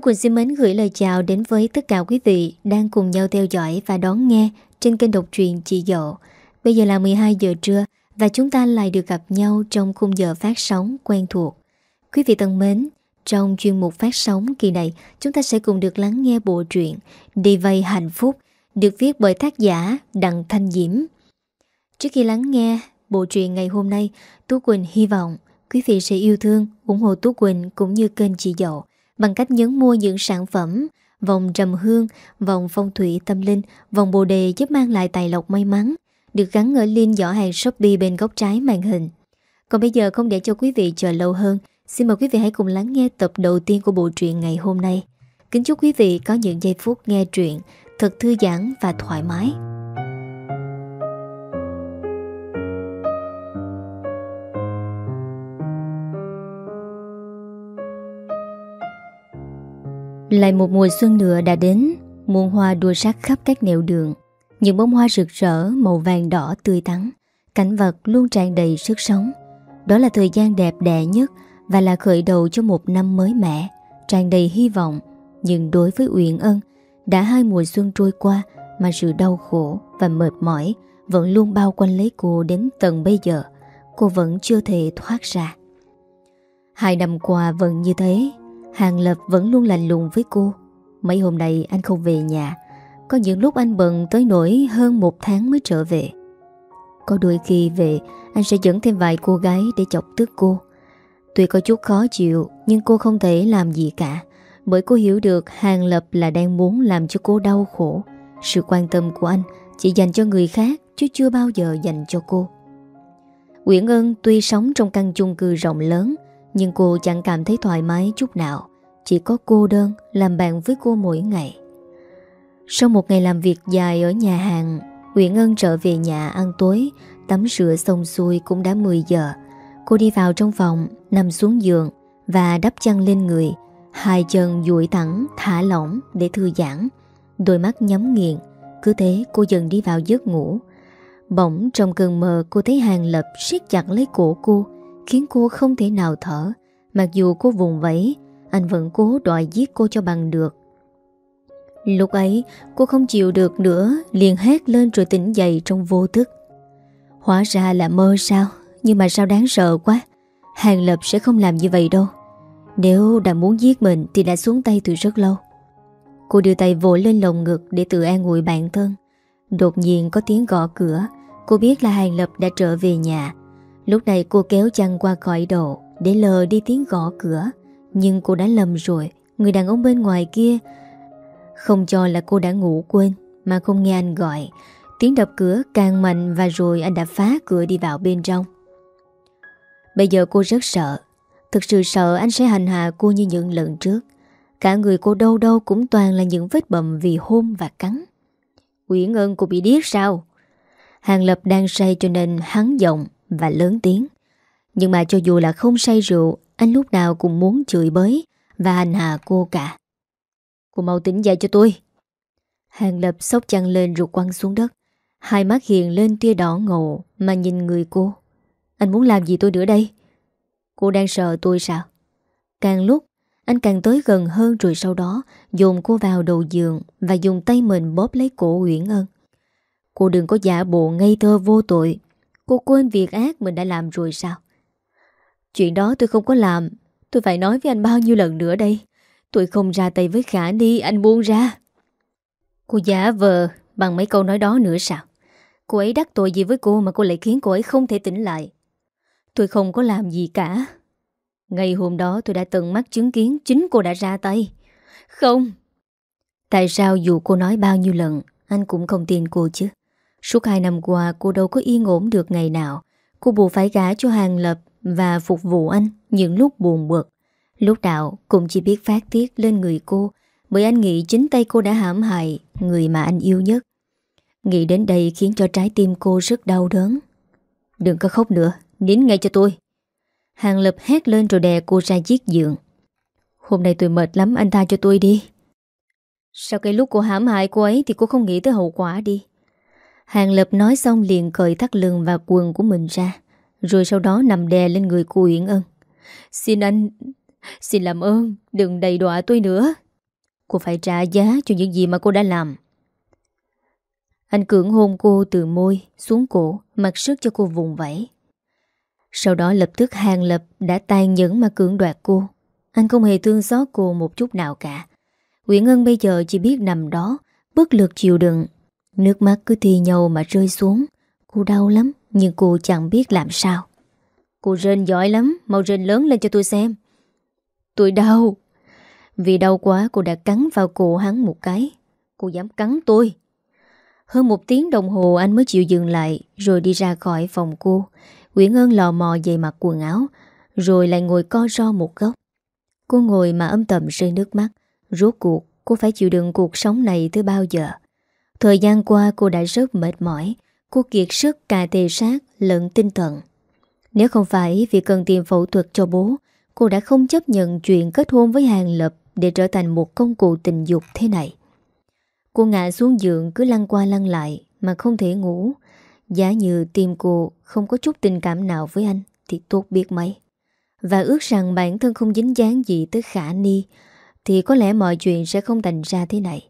Tú Quỳnh xin mến gửi lời chào đến với tất cả quý vị đang cùng nhau theo dõi và đón nghe trên kênh độc truyện Chị Dậu. Bây giờ là 12 giờ trưa và chúng ta lại được gặp nhau trong khung giờ phát sóng quen thuộc. Quý vị thân mến, trong chuyên mục phát sóng kỳ này, chúng ta sẽ cùng được lắng nghe bộ truyện Đi vay hạnh phúc được viết bởi tác giả Đặng Thanh Diễm. Trước khi lắng nghe bộ truyện ngày hôm nay, Tú Quỳnh hy vọng quý vị sẽ yêu thương, ủng hộ Tú Quỳnh cũng như kênh chị Dậu bằng cách nhấn mua những sản phẩm vòng trầm hương, vòng phong thủy tâm linh, vòng bồ đề giúp mang lại tài lộc may mắn, được gắn ở link giỏ hàng Shopee bên góc trái màn hình. Còn bây giờ không để cho quý vị chờ lâu hơn, xin mời quý vị hãy cùng lắng nghe tập đầu tiên của bộ truyện ngày hôm nay. Kính chúc quý vị có những giây phút nghe truyện thật thư giãn và thoải mái. Lại một mùa xuân nữa đã đến, Muôn hoa đua sắc khắp các nẻo đường. Những bông hoa rực rỡ, Màu vàng đỏ tươi tắn, Cảnh vật luôn tràn đầy sức sống. Đó là thời gian đẹp đẽ nhất Và là khởi đầu cho một năm mới mẻ, Tràn đầy hy vọng. Nhưng đối với Uyển Ân, Đã hai mùa xuân trôi qua Mà sự đau khổ và mệt mỏi Vẫn luôn bao quanh lấy cô đến tận bây giờ. Cô vẫn chưa thể thoát ra. Hai năm qua vẫn như thế. Hàng Lập vẫn luôn lạnh lùng với cô. Mấy hôm nay anh không về nhà, Có những lúc anh bận tới nỗi hơn một tháng mới trở về. Có đôi khi về, Anh sẽ dẫn thêm vài cô gái để chọc tức cô. Tuy có chút khó chịu, Nhưng cô không thể làm gì cả, Bởi cô hiểu được Hàng Lập là đang muốn làm cho cô đau khổ. Sự quan tâm của anh Chỉ dành cho người khác, Chứ chưa bao giờ dành cho cô. Nguyễn Ân tuy sống trong căn chung cư rộng lớn nhưng cô chẳng cảm thấy thoải mái chút nào. Chỉ có cô đơn làm bạn với cô mỗi ngày. Sau một ngày làm việc dài ở nhà hàng, Nguyễn Ân trở về nhà ăn tối. Tắm rửa xong xuôi cũng đã 10 giờ. Cô đi vào trong phòng, Nằm xuống giường Và đắp chăn lên người. Hai chân duỗi thẳng, thả lỏng để thư giãn. Đôi mắt nhắm nghiền. Cứ thế cô dần đi vào giấc ngủ. Bỗng trong cơn mơ cô thấy Hàng Lập siết chặt lấy cổ cô khiến cô không thể nào thở. Mặc dù cô vùng vẫy, anh vẫn cố đòi giết cô cho bằng được. Lúc ấy, cô không chịu được nữa, liền hét lên rồi tỉnh dậy trong vô thức. Hóa ra là mơ sao, nhưng mà sao đáng sợ quá. Hàng Lập sẽ không làm như vậy đâu. Nếu đã muốn giết mình thì đã xuống tay từ rất lâu. Cô đưa tay vội lên lồng ngực để tự an ủi bản thân. Đột nhiên có tiếng gõ cửa. Cô biết là Hàng Lập đã trở về nhà. Lúc này cô kéo chăn qua khỏi đầu Để lờ đi tiếng gõ cửa. Nhưng cô đã lầm rồi, Người đàn ông bên ngoài kia. Không cho là cô đã ngủ quên, Mà không nghe anh gọi. Tiếng đập cửa càng mạnh Và rồi anh đã phá cửa đi vào bên trong. Bây giờ cô rất sợ. Thực sự sợ anh sẽ hành hạ cô như những lần trước. Cả người cô đâu đâu cũng toàn là những vết bầm vì hôn và cắn. Uyển ngân cô bị điếc sao? Hàng Lập đang say cho nên hắn giọng và lớn tiếng. Nhưng mà cho dù là không say rượu, anh lúc nào cũng muốn chửi bới và hành hạ cô cả. Cô mau tỉnh dậy cho tôi. Hàng lập sốc chăn lên rụt quăng xuống đất. Hai mắt hiện lên tia đỏ ngộ mà nhìn người cô. Anh muốn làm gì tôi nữa đây? Cô đang sợ tôi sao? Càng lúc, anh càng tới gần hơn rồi sau đó dồn cô vào đầu giường và dùng tay mình bóp lấy cổ Uyển Ân. Cô đừng có giả bộ ngây thơ vô tội Cô quên việc ác mình đã làm rồi sao? Chuyện đó tôi không có làm. Tôi phải nói với anh bao nhiêu lần nữa đây. Tôi không ra tay với Khả Ni, Anh buông ra. Cô giả vờ bằng mấy câu nói đó nữa sao? Cô ấy đắc tội gì với cô Mà cô lại khiến cô ấy không thể tỉnh lại? Tôi không có làm gì cả. Ngày hôm đó tôi đã từng mắt chứng kiến Chính cô đã ra tay. Không. Tại sao dù cô nói bao nhiêu lần, Anh cũng không tin cô chứ? Suốt hai năm qua, cô đâu có yên ổn được ngày nào. Cô buộc phải gả cho Hàng Lập Và phục vụ anh những lúc buồn bực. Lúc nào cũng chỉ biết phát tiết lên người cô, Bởi anh nghĩ chính tay cô đã hãm hại Người mà anh yêu nhất. Nghĩ đến đây khiến cho trái tim cô rất đau đớn. Đừng có khóc nữa, Nín ngay cho tôi. Hàng Lập hét lên rồi đè cô ra chiếc giường. Hôm nay tôi mệt lắm, anh tha cho tôi đi. Sau cái lúc cô hãm hại cô ấy Thì cô không nghĩ tới hậu quả đi. Hàng Lập nói xong liền cởi thắt lưng và quần của mình ra, Rồi sau đó nằm đè lên người cô Uyển Ân. Xin anh, Xin làm ơn, Đừng đầy đọa tôi nữa. Cô phải trả giá cho những gì mà cô đã làm. Anh cưỡng hôn cô từ môi xuống cổ, Mặc sức cho cô vùng vẫy. Sau đó lập tức hàng lập đã tan nhẫn mà cưỡng đoạt cô. Anh không hề thương xót cô một chút nào cả. Nguyễn Ân bây giờ chỉ biết nằm đó, Bất lực chịu đựng. Nước mắt cứ thi nhau mà rơi xuống. Cô đau lắm, Nhưng cô chẳng biết làm sao. Cô rên giỏi lắm, Mau rên lớn lên cho tôi xem. Tôi đau. Vì đau quá, cô đã cắn vào cổ hắn một cái. Cô dám cắn tôi. Hơn một tiếng đồng hồ, anh mới chịu dừng lại, Rồi đi ra khỏi phòng cô. Nguyễn Ân lò mò dậy mặc quần áo, Rồi lại ngồi co ro một góc. Cô ngồi mà âm tầm rơi nước mắt. Rốt cuộc, cô phải chịu đựng cuộc sống này tới bao giờ? Thời gian qua cô đã rất mệt mỏi. Cô kiệt sức cả thể sát, lẫn tinh thần. Nếu không phải vì cần tiền phẫu thuật cho bố, Cô đã không chấp nhận chuyện kết hôn với Hàng Lập Để trở thành một công cụ tình dục thế này. Cô ngã xuống giường cứ lăn qua lăn lại Mà không thể ngủ. Giá như tim cô không có chút tình cảm nào với anh Thì tốt biết mấy. Và ước rằng bản thân không dính dáng gì tới khả ni Thì có lẽ mọi chuyện sẽ không thành ra thế này.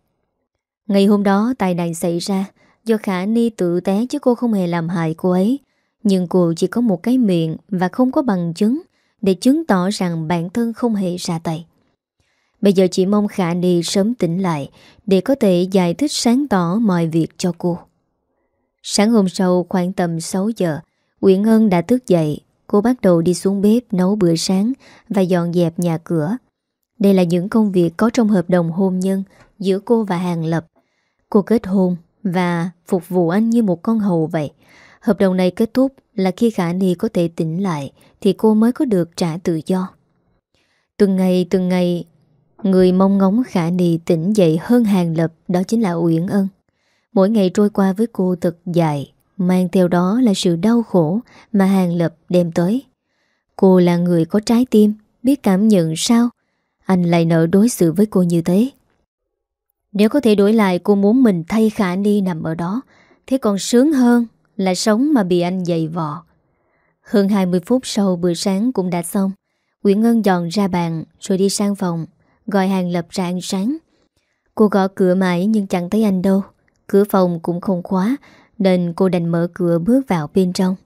Ngày hôm đó tai nạn xảy ra, Do khả ni tự té chứ cô không hề làm hại cô ấy. Nhưng cô chỉ có một cái miệng Và không có bằng chứng Để chứng tỏ rằng bản thân không hề ra tay. Bây giờ chỉ mong khả ni sớm tỉnh lại Để có thể giải thích sáng tỏ mọi việc cho cô. Sáng hôm sau khoảng tầm 6 giờ Nguyễn Ân đã thức dậy. Cô bắt đầu đi xuống bếp nấu bữa sáng Và dọn dẹp nhà cửa. Đây là những công việc có trong hợp đồng hôn nhân Giữa cô và Hàng Lập. Cô kết hôn và phục vụ anh như một con hầu vậy. Hợp đồng này kết thúc là khi Khả Ni có thể tỉnh lại thì cô mới có được trả tự do. Từng ngày từng ngày, người mong ngóng Khả Ni tỉnh dậy hơn hàng lập đó chính là Uyển Ân. Mỗi ngày trôi qua với cô thật dài, mang theo đó là sự đau khổ mà hàng lập đem tới. Cô là người có trái tim, biết cảm nhận sao anh lại nợ đối xử với cô như thế. Nếu có thể đổi lại, cô muốn mình thay Khả Ni nằm ở đó. Thế còn sướng hơn là sống mà bị anh dày vò. Hơn 20 phút sau, bữa sáng cũng đã xong. Nguyễn Ngân dọn ra bàn, rồi đi sang phòng, Gọi hàng lập ra ăn sáng. Cô gõ cửa mãi nhưng chẳng thấy anh đâu. Cửa phòng cũng không khóa, Nên cô đành mở cửa bước vào bên trong.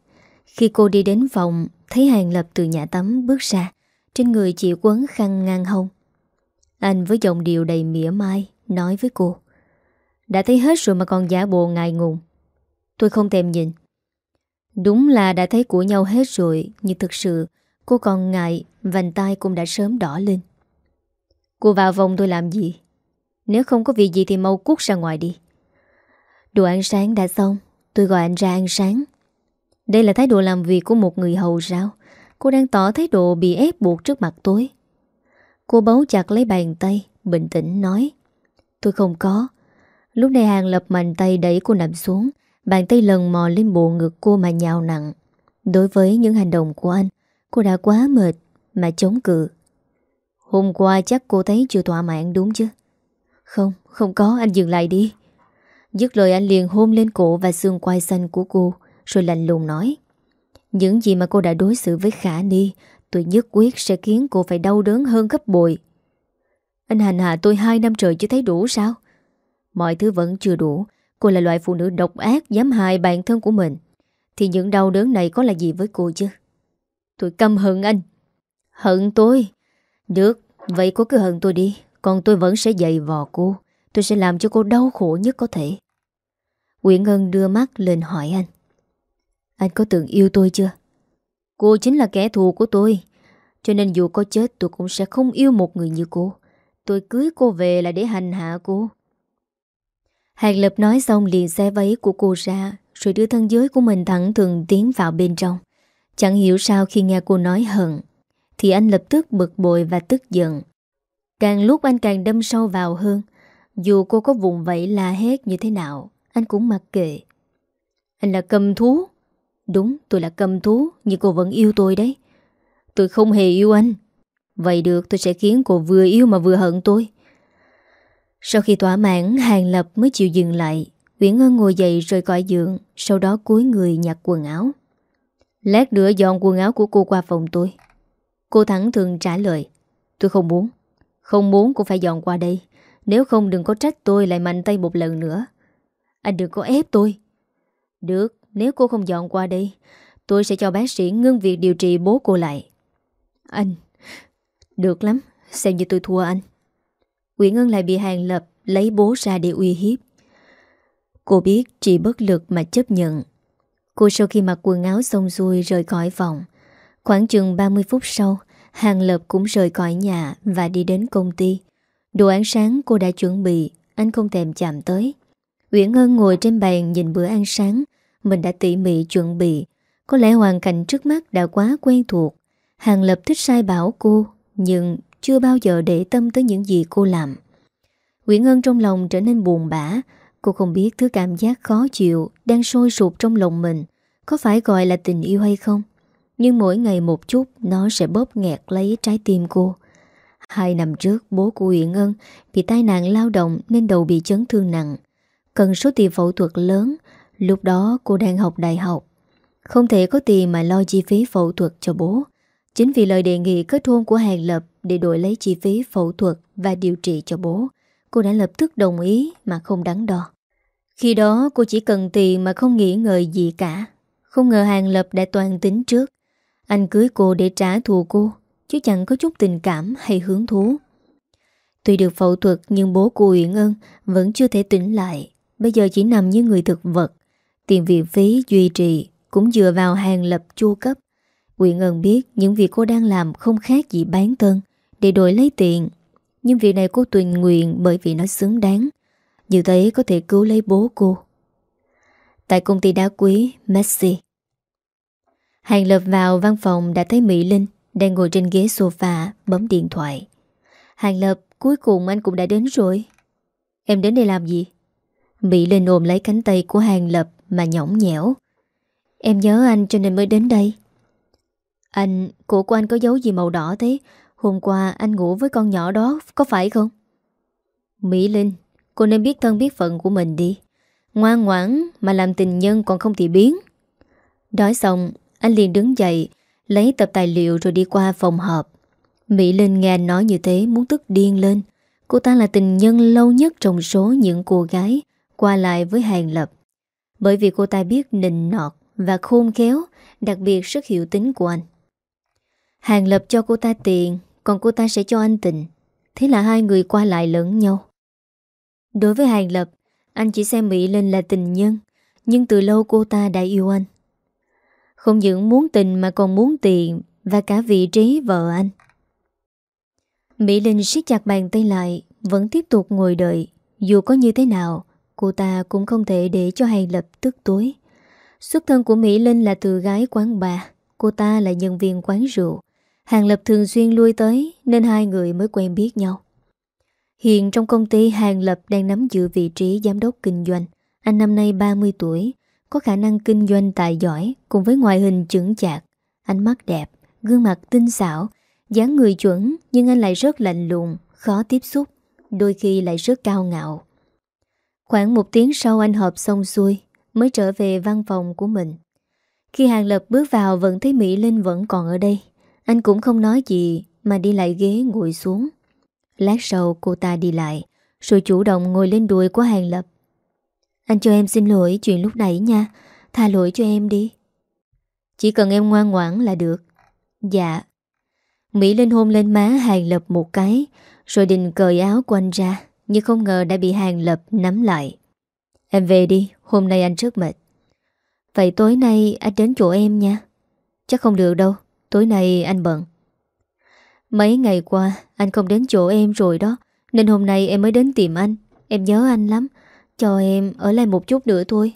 Khi cô đi đến phòng, Thấy hàng lập từ nhà tắm bước ra. Trên người chỉ quấn khăn ngang hông. Anh với giọng điệu đầy mỉa mai. Nói với cô. Đã thấy hết rồi mà còn giả bộ ngại ngùng. Tôi không thèm nhìn. Đúng là đã thấy của nhau hết rồi, Nhưng thực sự cô còn ngại, Vành tay cũng đã sớm đỏ lên. Cô vào vòng tôi làm gì? Nếu không có việc gì thì mau cút ra ngoài đi. Đồ ăn sáng đã xong, Tôi gọi anh ra ăn sáng. Đây là thái độ làm việc của một người hầu sao Cô đang tỏ thái độ bị ép buộc trước mặt tôi. Cô bấu chặt lấy bàn tay, Bình tĩnh nói. Tôi không có. Lúc này Hàng lập mạnh tay đẩy cô nằm xuống Bàn tay lần mò lên bộ ngực cô mà nhào nặng. Đối với những hành động của anh Cô đã quá mệt Mà chống cự. Hôm qua chắc cô thấy chưa thỏa mãn đúng chứ? Không, không có anh dừng lại đi. Dứt lời anh liền hôn lên cổ Và xương quai xanh của cô Rồi lạnh lùng nói. Những gì mà cô đã đối xử với Khả Ni Tôi nhất quyết sẽ khiến cô phải đau đớn hơn gấp bội anh hành hạ tôi hai năm trời chưa thấy đủ sao? Mọi thứ vẫn chưa đủ. Cô là loại phụ nữ độc ác, Dám hại bản thân của mình. Thì những đau đớn này có là gì với cô chứ? Tôi căm hận anh. Hận tôi? Được, Vậy cô cứ hận tôi đi. Còn tôi vẫn sẽ dạy vò cô. Tôi sẽ làm cho cô đau khổ nhất có thể. Nguyễn Ngân đưa mắt lên hỏi anh. Anh có từng yêu tôi chưa? Cô chính là kẻ thù của tôi. Cho nên dù có chết, tôi cũng sẽ không yêu một người như cô. Tôi cưới cô về là để hành hạ cô. Hàng Lập nói xong liền xe váy của cô ra, Rồi đưa thân giới của mình thẳng thường tiến vào bên trong. Chẳng hiểu sao khi nghe cô nói hận, Thì anh lập tức bực bội và tức giận. Càng lúc anh càng đâm sâu vào hơn, Dù cô có vùng vẫy la hét như thế nào, Anh cũng mặc kệ. Anh là cầm thú. Đúng, tôi là cầm thú, Nhưng cô vẫn yêu tôi đấy. Tôi không hề yêu anh. Vậy được, tôi sẽ khiến cô vừa yêu mà vừa hận tôi. Sau khi tỏa mãn, Hàng Lập mới chịu dừng lại. Nguyễn Ngân ngồi dậy rời cõi giường, Sau đó cúi người nhặt quần áo. Lát nữa dọn quần áo của cô qua phòng tôi. Cô thẳng thường trả lời, Tôi không muốn. Không muốn cũng phải dọn qua đây. Nếu không đừng có trách tôi lại mạnh tay một lần nữa. Anh đừng có ép tôi. Được, Nếu cô không dọn qua đây, Tôi sẽ cho bác sĩ ngưng việc điều trị bố cô lại. Anh được lắm, Xem như tôi thua anh. Nguyễn Ngân lại bị hàng lập Lấy bố ra để uy hiếp. Cô biết chỉ bất lực mà chấp nhận. Cô sau khi mặc quần áo xong xuôi rời khỏi phòng. Khoảng chừng 30 phút sau, Hàng Lập cũng rời khỏi nhà Và đi đến công ty. Đồ ăn sáng cô đã chuẩn bị, Anh không thèm chạm tới. Nguyễn Ngân ngồi trên bàn nhìn bữa ăn sáng, Mình đã tỉ mỉ chuẩn bị. Có lẽ hoàn cảnh trước mắt đã quá quen thuộc. Hàng Lập thích sai bảo cô nhưng chưa bao giờ để tâm tới những gì cô làm. Uyển Ngân trong lòng trở nên buồn bã. Cô không biết thứ cảm giác khó chịu Đang sôi sụp trong lòng mình Có phải gọi là tình yêu hay không, Nhưng mỗi ngày một chút Nó sẽ bóp nghẹt lấy trái tim cô. Hai năm trước, bố của Uyển Ngân Bị tai nạn lao động Nên đầu bị chấn thương nặng. Cần số tiền phẫu thuật lớn, Lúc đó cô đang học đại học. Không thể có tiền mà lo chi phí phẫu thuật cho bố. Chính vì lời đề nghị kết hôn của Hàng Lập Để đổi lấy chi phí phẫu thuật Và điều trị cho bố, Cô đã lập tức đồng ý mà không đắn đo. Khi đó, cô chỉ cần tiền mà không nghĩ ngợi gì cả. Không ngờ Hàng Lập đã toàn tính trước. Anh cưới cô để trả thù cô, Chứ chẳng có chút tình cảm hay hướng thú. Tuy được phẫu thuật, Nhưng bố cô Uyển Ân Vẫn chưa thể tỉnh lại. Bây giờ chỉ nằm như người thực vật. Tiền viện phí duy trì Cũng dựa vào hàng lập chu cấp. Uyển Ân biết những việc cô đang làm Không khác gì bán thân Để đổi lấy tiền. Nhưng việc này cô tùy nguyện bởi vì nó xứng đáng. Như thế có thể cứu lấy bố cô. Tại công ty đá quý, Messi. Hàng lập vào văn phòng đã thấy Mỹ Linh Đang ngồi trên ghế sofa, Bấm điện thoại. Hàng lập, cuối cùng anh cũng đã đến rồi. Em đến đây làm gì? Mỹ Linh ôm lấy cánh tay của Hàng Lập Mà nhõng nhẽo. Em nhớ anh cho nên mới đến đây. Anh, cổ của anh có dấu gì màu đỏ thế? Hôm qua anh ngủ với con nhỏ đó Có phải không? Mỹ Linh Cô nên biết thân biết phận của mình đi. Ngoan ngoãn mà làm tình nhân còn không thì biến. Đói xong Anh liền đứng dậy Lấy tập tài liệu rồi đi qua phòng họp. Mỹ Linh nghe anh nói như thế muốn tức điên lên. Cô ta là tình nhân lâu nhất trong số những cô gái qua lại với Hàng Lập. Bởi vì cô ta biết nịnh nọt và khôn khéo, đặc biệt sức hiệu tính của anh. Hàng Lập cho cô ta tiền, còn cô ta sẽ cho anh tình. Thế là hai người qua lại lẫn nhau. Đối với Hàng Lập, anh chỉ xem Mỹ Linh là tình nhân, nhưng từ lâu cô ta đã yêu anh. Không những muốn tình mà còn muốn tiền và cả vị trí vợ anh. Mỹ Linh siết chặt bàn tay lại, vẫn tiếp tục ngồi đợi. Dù có như thế nào, Cô ta cũng không thể để cho Hàng Lập tức tối Xuất thân của Mỹ Linh là từ gái quán bà Cô ta là nhân viên quán rượu Hàng Lập thường xuyên lui tới Nên hai người mới quen biết nhau. Hiện trong công ty Hàng Lập đang nắm giữ vị trí giám đốc kinh doanh. Anh năm nay 30 tuổi Có khả năng kinh doanh tài giỏi Cùng với ngoại hình chững chạc Ánh mắt đẹp, gương mặt tinh xảo dáng người chuẩn Nhưng anh lại rất lạnh lùng Khó tiếp xúc Đôi khi lại rất cao ngạo. Khoảng một tiếng sau anh họp xong xuôi Mới trở về văn phòng của mình. Khi Hàng Lập bước vào Vẫn thấy Mỹ Linh vẫn còn ở đây. Anh cũng không nói gì, Mà đi lại ghế ngồi xuống. Lát sau, cô ta đi lại, Rồi chủ động ngồi lên đuôi của Hàng Lập. Anh cho em xin lỗi chuyện lúc nãy nha, Tha lỗi cho em đi. Chỉ cần em ngoan ngoãn là được. Dạ. Mỹ Linh hôn lên má Hàng Lập một cái, Rồi định cởi áo của anh ra, nhưng không ngờ đã bị Hàng Lập nắm lại. Em về đi, Hôm nay anh rất mệt. Vậy tối nay anh đến chỗ em nha. Chắc không được đâu. Tối nay anh bận. Mấy ngày qua, anh không đến chỗ em rồi đó, Nên hôm nay em mới đến tìm anh. Em nhớ anh lắm, Cho em ở lại một chút nữa thôi.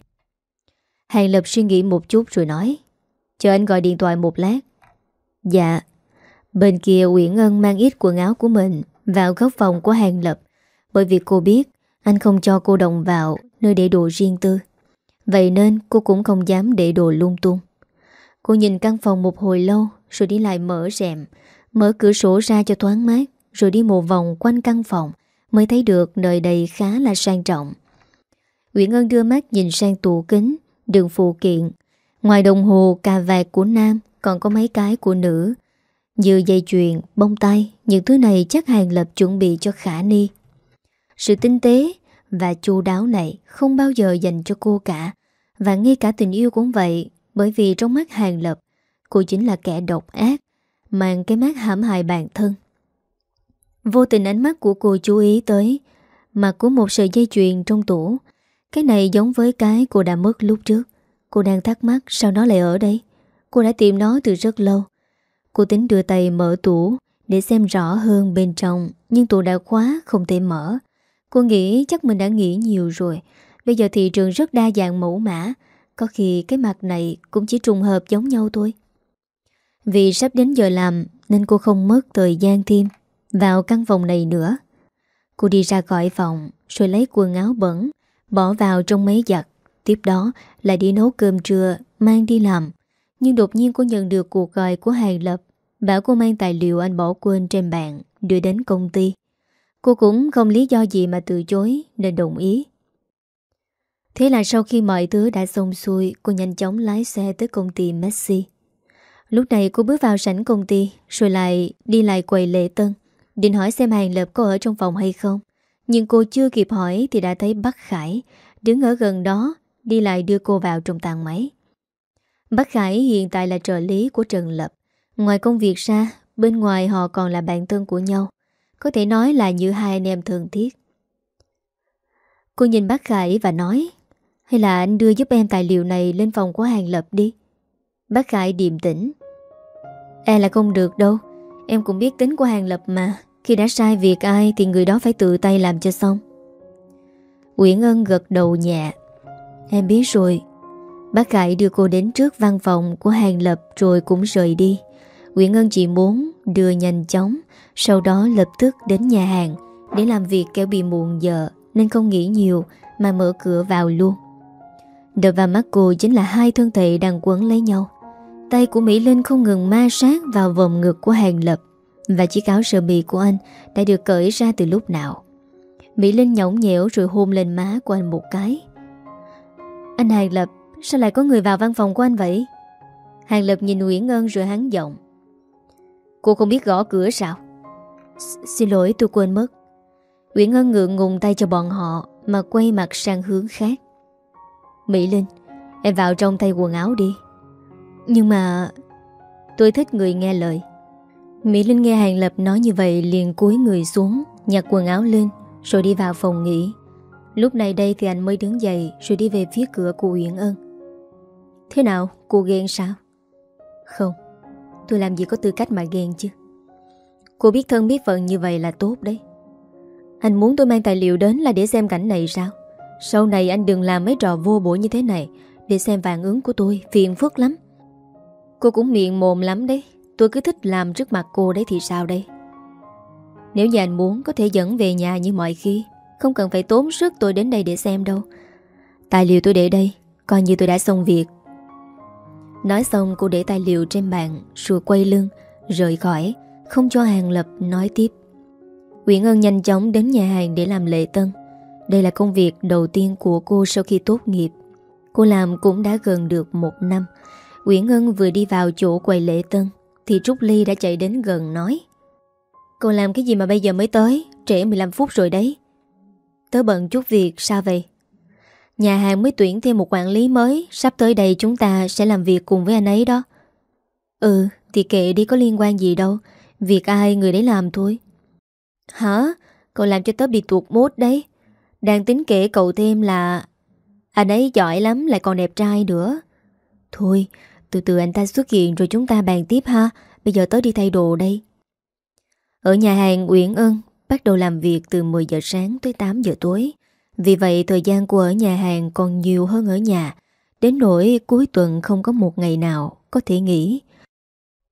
Hàng Lập suy nghĩ một chút rồi nói, Chờ anh gọi điện thoại một lát. Dạ. Bên kia Uyển Ngân mang ít quần áo của mình Vào góc phòng của Hàng Lập, bởi vì cô biết Anh không cho cô đồng vào Nơi để đồ riêng tư. Vậy nên cô cũng không dám để đồ lung tung. Cô nhìn căn phòng một hồi lâu rồi đi lại mở rèm. Mở cửa sổ ra cho thoáng mát Rồi đi một vòng quanh căn phòng Mới thấy được nơi đây khá là sang trọng. Nguyễn Ân đưa mắt nhìn sang tủ kính Đường phụ kiện. Ngoài đồng hồ cà vạt của nam Còn có mấy cái của nữ. Như dây chuyền, bông tay Những thứ này chắc hàng lập chuẩn bị cho khả ni. Sự tinh tế và chu đáo này không bao giờ dành cho cô cả. Và ngay cả tình yêu cũng vậy, bởi vì trong mắt Hàng Lập, cô chính là kẻ độc ác, mang cái mắt hãm hại bản thân. Vô tình ánh mắt của cô chú ý tới mặt của một sợi dây chuyền trong tủ. Cái này giống với cái cô đã mất lúc trước. Cô đang thắc mắc sao nó lại ở đây. Cô đã tìm nó từ rất lâu. Cô tính đưa tay mở tủ để xem rõ hơn bên trong, nhưng tủ đã khóa không thể mở. Cô nghĩ chắc mình đã nghĩ nhiều rồi. Bây giờ thị trường rất đa dạng mẫu mã, có khi cái mặt này cũng chỉ trùng hợp giống nhau thôi. Vì sắp đến giờ làm nên cô không mất thời gian thêm vào căn phòng này nữa. Cô đi ra khỏi phòng rồi lấy quần áo bẩn, bỏ vào trong máy giặt. Tiếp đó lại đi nấu cơm trưa, mang đi làm. Nhưng đột nhiên cô nhận được cuộc gọi của Hàng Lập Bảo cô mang tài liệu anh bỏ quên trên bàn Đưa đến công ty Cô cũng không lý do gì mà từ chối Nên đồng ý Thế là sau khi mọi thứ đã xong xuôi Cô nhanh chóng lái xe tới công ty Messi Lúc này cô bước vào sảnh công ty, Rồi lại đi lại quầy lễ tân, Định hỏi xem hàng lập có ở trong phòng hay không. Nhưng cô chưa kịp hỏi Thì đã thấy Bắc Khải Đứng ở gần đó, Đi lại đưa cô vào trong tàn máy. Bắc Khải hiện tại là trợ lý của Trần Lập. Ngoài công việc ra, Bên ngoài họ còn là bạn thân của nhau. Có thể nói là như hai anh em thân thiết. Cô nhìn bác Khải và nói, Hay là anh đưa giúp em tài liệu này Lên phòng của hàng lập đi. Bác Khải điềm tĩnh. E là không được đâu. Em cũng biết tính của hàng lập mà. Khi đã sai việc ai thì người đó phải tự tay làm cho xong. Nguyễn Ân gật đầu nhẹ. Em biết rồi. Bác Khải đưa cô đến trước văn phòng của hàng lập rồi cũng rời đi. Nguyễn Ân chỉ muốn đưa nhanh chóng, Sau đó lập tức đến nhà hàng Để làm việc kéo bị muộn giờ, Nên không nghĩ nhiều Mà mở cửa vào luôn. Đập vào mắt cô chính là hai thân thể đang quấn lấy nhau. Tay của Mỹ Linh không ngừng ma sát vào vòng ngực của Hàng Lập, Và chiếc áo sơ mi của anh đã được cởi ra từ lúc nào. Mỹ Linh nhõng nhẽo rồi hôn lên má của anh một cái. Anh Hàng Lập, Sao lại có người vào văn phòng của anh vậy? Hàng Lập nhìn Nguyễn Ân rồi hắn giọng. Cô không biết gõ cửa sao? Xin lỗi tôi quên mất. Nguyễn Ngân ngượng ngùng tay cho bọn họ Mà quay mặt sang hướng khác. Mỹ Linh, Em vào trong tay quần áo đi. Nhưng mà Tôi thích người nghe lời. Mỹ Linh nghe Hàng Lập nói như vậy liền cúi người xuống, Nhặt quần áo lên, Rồi đi vào phòng nghỉ. Lúc này đây thì anh mới đứng dậy, Rồi đi về phía cửa của Uyển Ân. Thế nào, cô ghen sao? Không, Tôi làm gì có tư cách mà ghen chứ. Cô biết thân biết phận như vậy là tốt đấy. Anh muốn tôi mang tài liệu đến là để xem cảnh này sao? Sau này anh đừng làm mấy trò vô bổ như thế này, Để xem phản ứng của tôi Phiền phức lắm. Cô cũng miệng mồm lắm đấy. Tôi cứ thích làm trước mặt cô đấy thì sao đây? Nếu như anh muốn, Có thể dẫn về nhà như mọi khi. Không cần phải tốn sức tôi đến đây để xem đâu. Tài liệu tôi để đây, Coi như tôi đã xong việc. Nói xong, cô để tài liệu trên bàn Rồi quay lưng, Rời khỏi, Không cho Hàng Lập nói tiếp. Nguyễn Ân nhanh chóng đến nhà hàng để làm lễ tân. Đây là công việc đầu tiên của cô sau khi tốt nghiệp. Cô làm cũng đã gần được một năm. Nguyễn Ngân vừa đi vào chỗ quầy lễ tân, Thì Trúc Ly đã chạy đến gần nói Cô làm cái gì mà bây giờ mới tới? Trễ 15 phút rồi đấy. Tớ bận chút việc, sao vậy? Nhà hàng mới tuyển thêm một quản lý mới, Sắp tới đây chúng ta sẽ làm việc cùng với anh ấy đó. Ừ thì kệ đi, có liên quan gì đâu, Việc ai người đấy làm thôi. Hả? Cậu làm cho tớ bị tuột mốt đấy. Đang tính kể cậu thêm là Anh ấy giỏi lắm, lại còn đẹp trai nữa. Thôi từ từ anh ta xuất hiện rồi chúng ta bàn tiếp ha. Bây giờ tớ đi thay đồ đây. Ở nhà hàng Uyển Ân, Bắt đầu làm việc từ 10 giờ sáng tới 8 giờ tối. Vì vậy, thời gian cô ở nhà hàng còn nhiều hơn ở nhà. Đến nỗi cuối tuần không có một ngày nào có thể nghỉ.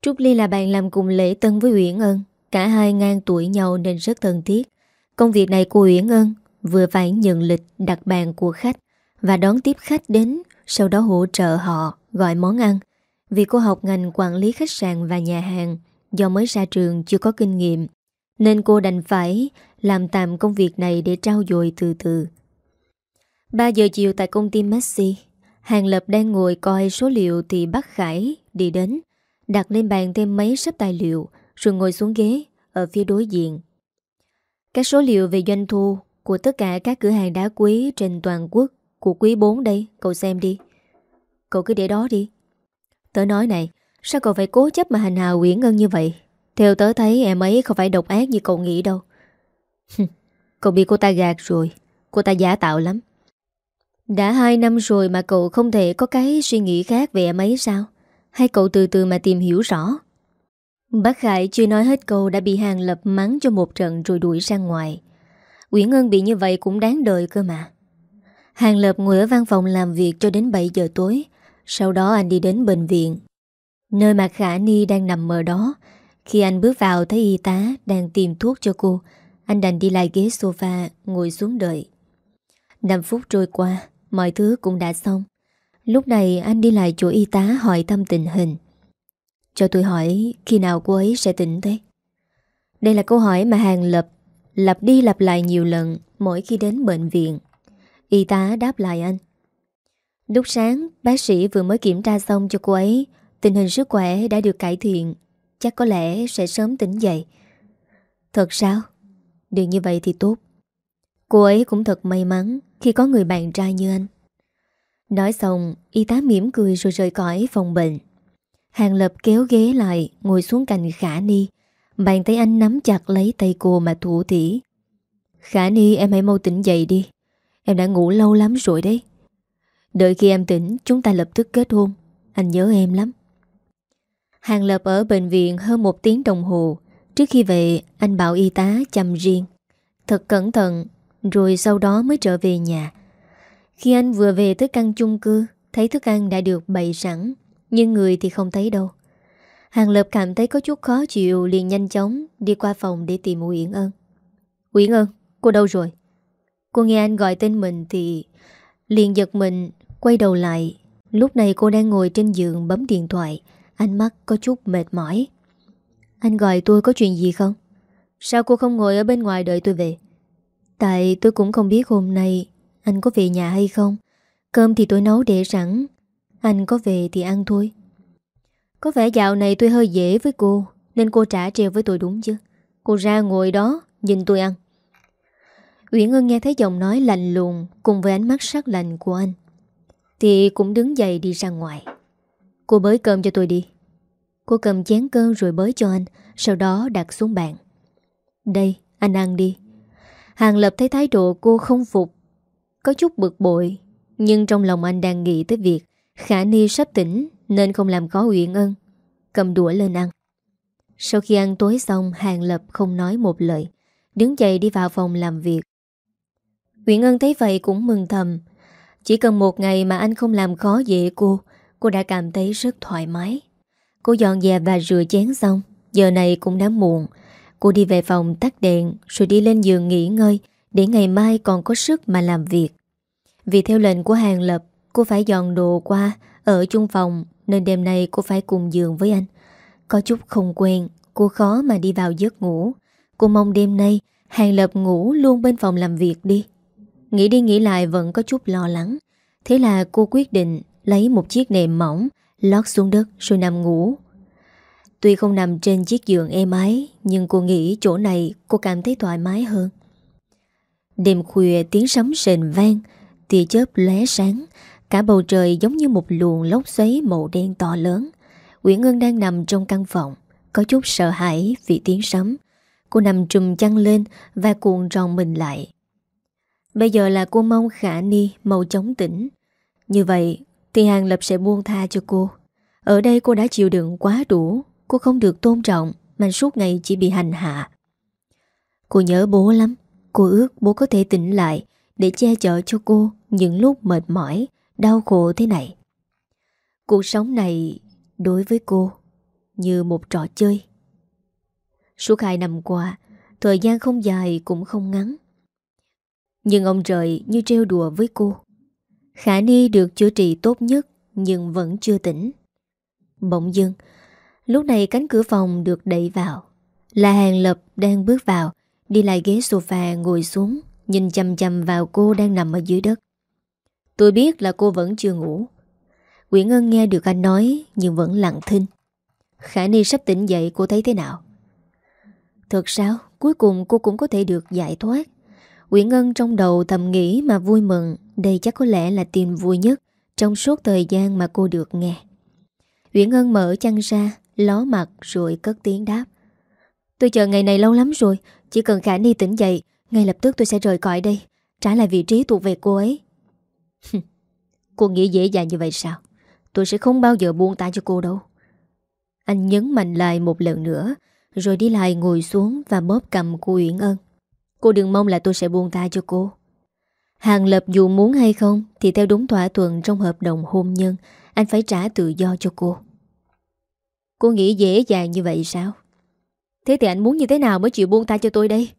Trúc Ly là bạn làm cùng lễ tân với Uyển Ân. Cả hai ngang tuổi nhau nên rất thân thiết. Công việc này của Uyển Ân vừa phải nhận lịch đặt bàn của khách Và đón tiếp khách đến sau đó hỗ trợ họ, gọi món ăn. Vì cô học ngành quản lý khách sạn và nhà hàng, Do mới ra trường chưa có kinh nghiệm, Nên cô đành phải làm tạm công việc này để trao dồi từ từ. 3 giờ chiều tại công ty Messi, Hàng Lập đang ngồi coi số liệu thì bác Khải đi đến, Đặt lên bàn thêm mấy sắp tài liệu, Rồi ngồi xuống ghế Ở phía đối diện. Các số liệu về doanh thu Của tất cả các cửa hàng đá quý trên toàn quốc của quý 4 đây, cậu xem đi. Cậu cứ để đó đi. Tớ nói này Sao cậu phải cố chấp mà hành hạ Nguyễn Ngân như vậy? Theo tớ thấy em ấy không phải độc ác như cậu nghĩ đâu. Cậu bị cô ta gạt rồi. Cô ta giả tạo lắm. Đã 2 năm rồi mà cậu không thể có cái suy nghĩ khác về em ấy sao? Hay cậu từ từ mà tìm hiểu rõ? Bác Khải chưa nói hết câu đã bị Hàng Lập mắng cho một trận rồi đuổi ra ngoài. Nguyễn Ngân bị như vậy cũng đáng đời cơ mà. Hàng Lập ngồi ở văn phòng làm việc cho đến 7 giờ tối. Sau đó anh đi đến bệnh viện. Nơi mà Khả Ni đang nằm ở đó. Khi anh bước vào thấy y tá đang tìm thuốc cho cô, Anh đành đi lại ghế sofa, ngồi xuống đợi. 5 phút trôi qua, Mọi thứ cũng đã xong. Lúc này anh đi lại chỗ y tá hỏi thăm tình hình. Cho tôi hỏi, khi nào cô ấy sẽ tỉnh thế? Đây là câu hỏi mà Hàng Lập Lặp đi lặp lại nhiều lần Mỗi khi đến bệnh viện. Y tá đáp lại anh. Lúc sáng, bác sĩ vừa mới kiểm tra xong cho cô ấy, Tình hình sức khỏe đã được cải thiện, Chắc có lẽ sẽ sớm tỉnh dậy. Thật sao? Được như vậy thì tốt. Cô ấy cũng thật may mắn Khi có người bạn trai như anh. Nói xong, Y tá mỉm cười rồi rời khỏi phòng bệnh. Hàng Lập kéo ghế lại, Ngồi xuống cạnh Khả Ni. Bàn tay anh nắm chặt lấy tay cô mà thủ tỉ Khả Ni, em hãy mau tỉnh dậy đi. Em đã ngủ lâu lắm rồi đấy. Đợi khi em tỉnh Chúng ta lập tức kết hôn. Anh nhớ em lắm. Hàng Lập ở bệnh viện hơn một tiếng đồng hồ. Trước khi về Anh bảo y tá chăm riêng. Thật cẩn thận Rồi sau đó mới trở về nhà. Khi anh vừa về tới căn chung cư Thấy thức ăn đã được bày sẵn Nhưng người thì không thấy đâu. Hàng Lập cảm thấy có chút khó chịu liền nhanh chóng đi qua phòng để tìm Uyển Ân. Uyển Ân, cô đâu rồi? Cô nghe anh gọi tên mình thì liền giật mình quay đầu lại. Lúc này cô đang ngồi trên giường bấm điện thoại, ánh mắt có chút mệt mỏi. Anh gọi tôi có chuyện gì không? Sao cô không ngồi ở bên ngoài đợi tôi về? Tại tôi cũng không biết hôm nay anh có về nhà hay không. Cơm thì tôi nấu để sẵn. Anh có về thì ăn thôi. Có vẻ dạo này tôi hơi dễ với cô Nên cô trả treo với tôi đúng chứ Cô ra ngồi đó Nhìn tôi ăn Uyển Ân nghe thấy giọng nói lạnh lùng Cùng với ánh mắt sắc lạnh của anh, Thì cũng đứng dậy đi ra ngoài. Cô bới cơm cho tôi đi. Cô cầm chén cơm rồi bới cho anh, Sau đó đặt xuống bàn. Đây, anh ăn đi. Hàng Lập thấy thái độ cô không phục, Có chút bực bội, Nhưng trong lòng anh đang nghĩ tới việc Khả Ni sắp tỉnh nên không làm khó Uyển Ân Cầm đũa lên ăn. Sau khi ăn tối xong, Hàng Lập không nói một lời, Đứng dậy đi vào phòng làm việc. Nguyễn Ân thấy vậy cũng mừng thầm. Chỉ cần một ngày mà anh không làm khó dễ cô Cô đã cảm thấy rất thoải mái. Cô dọn dẹp và rửa chén xong, Giờ này cũng đã muộn. Cô đi về phòng tắt đèn, Rồi đi lên giường nghỉ ngơi, Để ngày mai còn có sức mà làm việc. Vì theo lệnh của Hàng Lập, Cô phải dọn đồ qua Ở chung phòng, nên đêm nay cô phải cùng giường với anh. Có chút không quen, Cô khó mà đi vào giấc ngủ. Cô mong đêm nay Hàng Lập ngủ luôn bên phòng làm việc đi. Nghĩ đi nghĩ lại vẫn có chút lo lắng. Thế là cô quyết định Lấy một chiếc nệm mỏng, Lót xuống đất rồi nằm ngủ. Tuy không nằm trên chiếc giường êm ái, Nhưng cô nghĩ chỗ này Cô cảm thấy thoải mái hơn. Đêm khuya tiếng sấm sền vang, Tia chớp lóe sáng. Cả bầu trời giống như một luồng lốc xoáy màu đen to lớn. Nguyễn Ngân đang nằm trong căn phòng, Có chút sợ hãi vì tiếng sấm. Cô nằm trùm chăn lên Và cuộn tròn mình lại. Bây giờ là cô mong Khả Ni mau chóng tỉnh Như vậy Thì Hàng Lập sẽ buông tha cho cô Ở đây cô đã chịu đựng quá đủ Cô không được tôn trọng Mà suốt ngày chỉ bị hành hạ Cô nhớ bố lắm Cô ước bố có thể tỉnh lại Để che chở cho cô những lúc mệt mỏi đau khổ thế này. Cuộc sống này đối với cô như một trò chơi. Suốt hai năm qua, thời gian không dài cũng không ngắn. Nhưng ông trời như trêu đùa với cô. Khả Ni được chữa trị tốt nhất nhưng vẫn chưa tỉnh. Bỗng dưng, lúc này cánh cửa phòng được đẩy vào. Là Hàng Lập đang bước vào, đi lại ghế sofa ngồi xuống, nhìn chầm chầm vào cô đang nằm ở dưới đất. Tôi biết là cô vẫn chưa ngủ Nguyễn Ngân nghe được anh nói Nhưng vẫn lặng thinh Khả Ni sắp tỉnh dậy cô thấy thế nào Thật sao Cuối cùng cô cũng có thể được giải thoát Nguyễn Ngân trong đầu thầm nghĩ mà vui mừng. Đây chắc có lẽ là tin vui nhất Trong suốt thời gian mà cô được nghe. Nguyễn Ngân mở chăn ra, Ló mặt rồi cất tiếng đáp. Tôi chờ ngày này lâu lắm rồi, Chỉ cần Khả Ni tỉnh dậy, Ngay lập tức tôi sẽ rời khỏi đây, Trả lại vị trí thuộc về cô ấy. Cô nghĩ dễ dàng như vậy sao? Tôi sẽ không bao giờ buông tay cho cô đâu. Anh nhấn mạnh lại một lần nữa, Rồi đi lại ngồi xuống Và bóp cầm của Uyển Ân. Cô đừng mong là tôi sẽ buông tay cho cô. Hàng Lập dù muốn hay không, Thì theo đúng thỏa thuận trong hợp đồng hôn nhân, Anh phải trả tự do cho cô. Cô nghĩ dễ dàng như vậy sao? Thế thì anh muốn như thế nào mới chịu buông tay cho tôi đây?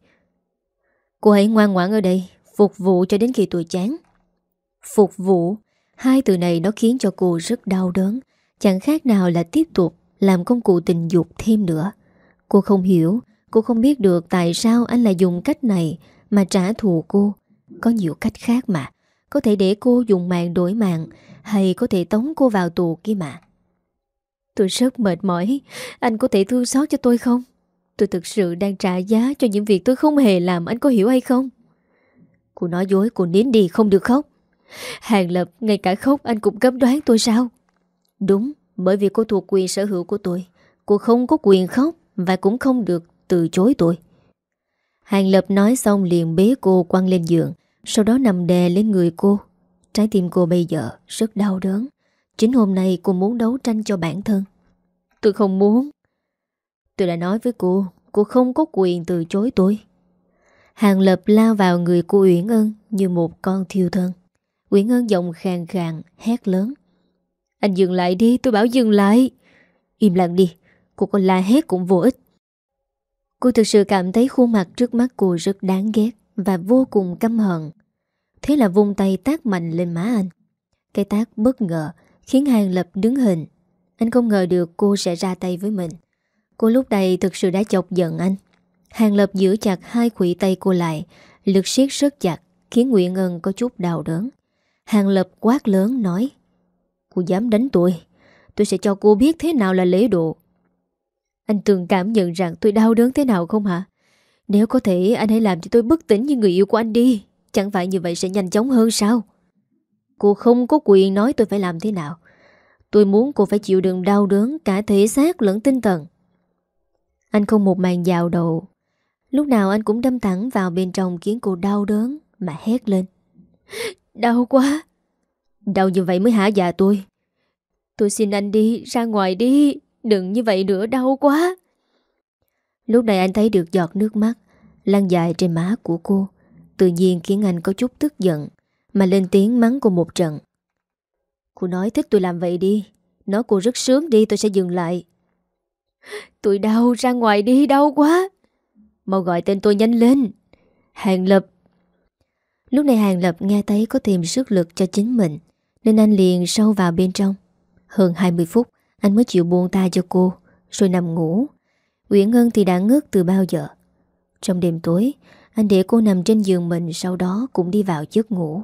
Cô hãy ngoan ngoãn ở đây, Phục vụ cho đến khi tôi chán. Phục vụ? Hai từ này nó khiến cho cô rất đau đớn. Chẳng khác nào là tiếp tục Làm công cụ tình dục thêm nữa. Cô không hiểu Cô không biết được tại sao anh lại dùng cách này Mà trả thù cô. Có nhiều cách khác mà. Có thể để cô dùng mạng đổi mạng, Hay có thể tống cô vào tù kia mà. Tôi rất mệt mỏi. Anh có thể thương xót cho tôi không? Tôi thực sự đang trả giá cho những việc tôi không hề làm. Anh có hiểu hay không? Cô nói dối, cô nín đi, không được khóc. Hàng Lập, ngay cả khóc, anh cũng cấm đoán tôi sao? Đúng, Bởi vì cô thuộc quyền sở hữu của tôi. Cô không có quyền khóc Và cũng không được từ chối tôi. Hàng Lập nói xong liền bế cô quăng lên giường, Sau đó nằm đè lên người cô. Trái tim cô bây giờ rất đau đớn. Chính hôm nay cô muốn đấu tranh cho bản thân. Tôi không muốn. Tôi đã nói với cô Cô không có quyền từ chối tôi. Hàng Lập lao vào người cô Uyển Ân Như một con thiêu thân. Uyển Ân giọng khàn khàn, Hét lớn. Anh dừng lại đi, tôi bảo dừng lại. Im lặng đi, Cô còn la hét cũng vô ích. Cô thực sự cảm thấy khuôn mặt trước mắt cô rất đáng ghét Và vô cùng căm hận. Thế là vung tay tác mạnh lên má anh. Cái tác bất ngờ Khiến Hàng Lập đứng hình. Anh không ngờ được cô sẽ ra tay với mình. Cô lúc này thực sự đã chọc giận anh. Hàng Lập giữ chặt hai quỷ tay cô lại, Lực siết rất chặt, Khiến Nguyễn Ngân có chút đau đớn. Hàng Lập quát lớn, nói, Cô dám đánh tôi? Tôi sẽ cho cô biết thế nào là lễ độ. Anh từng cảm nhận rằng tôi đau đớn thế nào không hả? Nếu có thể, anh hãy làm cho tôi bất tỉnh như người yêu của anh đi. Chẳng phải như vậy sẽ nhanh chóng hơn sao? Cô không có quyền nói tôi phải làm thế nào. Tôi muốn cô phải chịu đựng đau đớn Cả thể xác lẫn tinh thần. Anh không một màn dạo đầu. Lúc nào anh cũng đâm thẳng vào bên trong Khiến cô đau đớn Mà hét lên. Đau quá. Đau như vậy mới hả dạ tôi? Tôi xin anh đi, ra ngoài đi. Đừng như vậy nữa, đau quá. Lúc này anh thấy được giọt nước mắt Lăn dài trên má của cô. Tự nhiên khiến anh có chút tức giận, Mà lên tiếng mắng cô một trận. Cô nói, thích tôi làm vậy đi. Nói cô rất sướng đi, tôi sẽ dừng lại. Tôi đau, ra ngoài đi, đau quá. Mau gọi tên tôi nhanh lên. Hàng Lập. Lúc này Hàng Lập nghe thấy có tìm sức lực cho chính mình, Nên anh liền sâu vào bên trong. Hơn 20 phút anh mới chịu buông tay cho cô, Rồi nằm ngủ. Nguyễn Ngân thì đã ngất từ bao giờ? Trong đêm tối, Anh để cô nằm trên giường mình, Sau đó cũng đi vào giấc ngủ.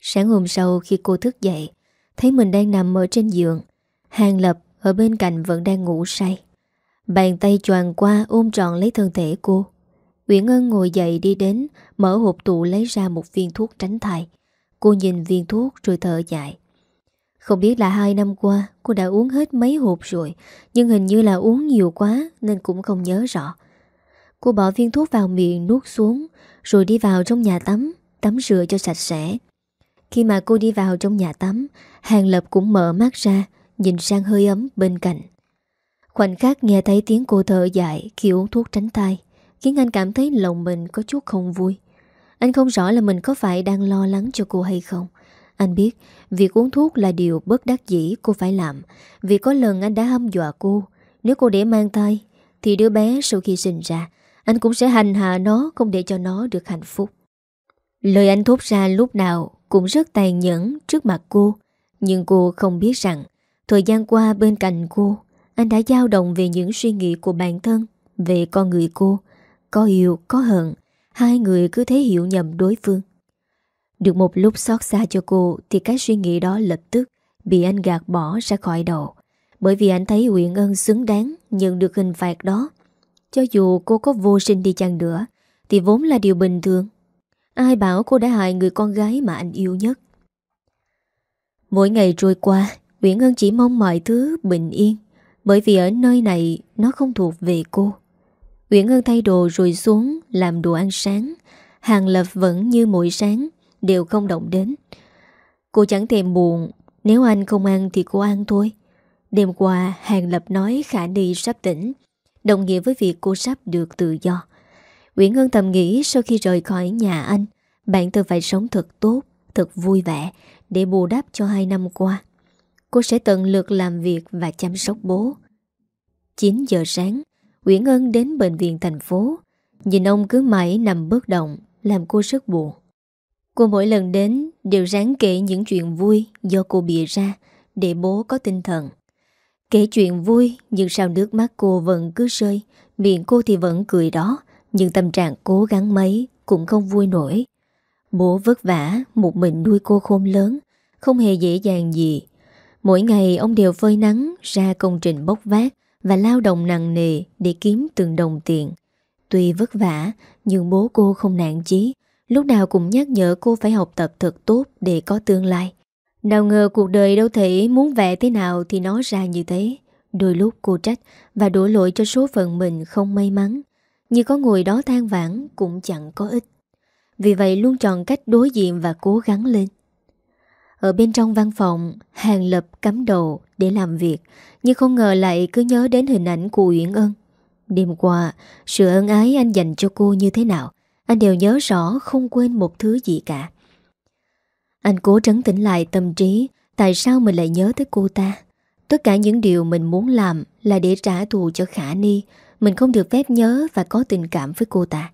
Sáng hôm sau khi cô thức dậy, Thấy mình đang nằm ở trên giường, Hàng Lập ở bên cạnh vẫn đang ngủ say. Bàn tay choàng qua ôm trọn lấy thân thể cô. Nguyễn Ngân ngồi dậy đi đến, Mở hộp tủ lấy ra một viên thuốc tránh thai. Cô nhìn viên thuốc rồi thở dài. Không biết là hai năm qua, Cô đã uống hết mấy hộp rồi, Nhưng hình như là uống nhiều quá Nên cũng không nhớ rõ. Cô bỏ viên thuốc vào miệng nuốt xuống, Rồi đi vào trong nhà tắm Tắm rửa cho sạch sẽ. Khi mà cô đi vào trong nhà tắm, Hàng Lập cũng mở mắt ra, Nhìn sang hơi ấm bên cạnh. Khoảnh khắc nghe thấy tiếng cô thở dài Khi uống thuốc tránh thai Khiến anh cảm thấy lòng mình có chút không vui. Anh không rõ là mình có phải đang lo lắng cho cô hay không. Anh biết Việc uống thuốc là điều bất đắc dĩ cô phải làm. Vì có lần anh đã hâm dọa cô. Nếu cô để mang thai Thì đứa bé sau khi sinh ra Anh cũng sẽ hành hạ nó Không để cho nó được hạnh phúc. Lời anh thốt ra lúc nào Cũng rất tàn nhẫn trước mặt cô. Nhưng cô không biết rằng Thời gian qua bên cạnh cô Anh đã dao động về những suy nghĩ của bản thân Về con người cô. Có yêu, có hận Hai người cứ thế hiểu nhầm đối phương. Được một lúc xót xa cho cô, Thì cái suy nghĩ đó lập tức Bị anh gạt bỏ ra khỏi đầu. Bởi vì anh thấy Uyển Ân xứng đáng Nhận được hình phạt đó. Cho dù cô có vô sinh đi chăng nữa, Thì vốn là điều bình thường. Ai bảo cô đã hại người con gái mà anh yêu nhất? Mỗi ngày trôi qua, Uyển Ân chỉ mong mọi thứ bình yên, Bởi vì ở nơi này Nó không thuộc về cô. Uyển Ân thay đồ rồi xuống Làm đồ ăn sáng. Hàng Lập vẫn như mỗi sáng Đều không động đến. Cô chẳng thèm buồn, Nếu anh không ăn thì cô ăn thôi. Đêm qua, Hàng Lập nói Khả Ni sắp tỉnh, Đồng nghĩa với việc cô sắp được tự do. Nguyễn Ngân thầm nghĩ sau khi rời khỏi nhà anh, Bạn tự phải sống thật tốt, Thật vui vẻ Để bù đắp cho hai năm qua. Cô sẽ tận lực làm việc và chăm sóc bố. 9 giờ sáng, Nguyễn Ngân đến bệnh viện thành phố. Nhìn ông cứ mãi nằm bất động, Làm cô rất buồn. Cô mỗi lần đến đều ráng kể những chuyện vui Do cô bịa ra Để bố có tinh thần. Kể chuyện vui Nhưng sao nước mắt cô vẫn cứ rơi, Miệng cô thì vẫn cười đó, Nhưng tâm trạng cố gắng mấy Cũng không vui nổi. Bố vất vả Một mình nuôi cô khôn lớn, Không hề dễ dàng gì. Mỗi ngày ông đều phơi nắng, Ra công trình bốc vác Và lao động nặng nề Để kiếm từng đồng tiền. Tuy vất vả, Nhưng bố cô không nản chí Lúc nào cũng nhắc nhở cô phải học tập thật tốt Để có tương lai. Nào ngờ cuộc đời đâu thể muốn vẽ thế nào Thì nó ra như thế. Đôi lúc cô trách Và đổ lỗi cho số phận mình không may mắn. Như có ngồi đó than vãn Cũng chẳng có ích. Vì vậy luôn chọn cách đối diện và cố gắng lên. Ở bên trong văn phòng, Hàng lập cắm đầu để làm việc, Nhưng không ngờ lại cứ nhớ đến hình ảnh của Uyển Ân. Đêm qua, Sự ân ái anh dành cho cô như thế nào? Anh đều nhớ rõ không quên một thứ gì cả. Anh cố trấn tĩnh lại tâm trí, Tại sao mình lại nhớ tới cô ta? Tất cả những điều mình muốn làm Là để trả thù cho Khả Ni. Mình không được phép nhớ và có tình cảm với cô ta.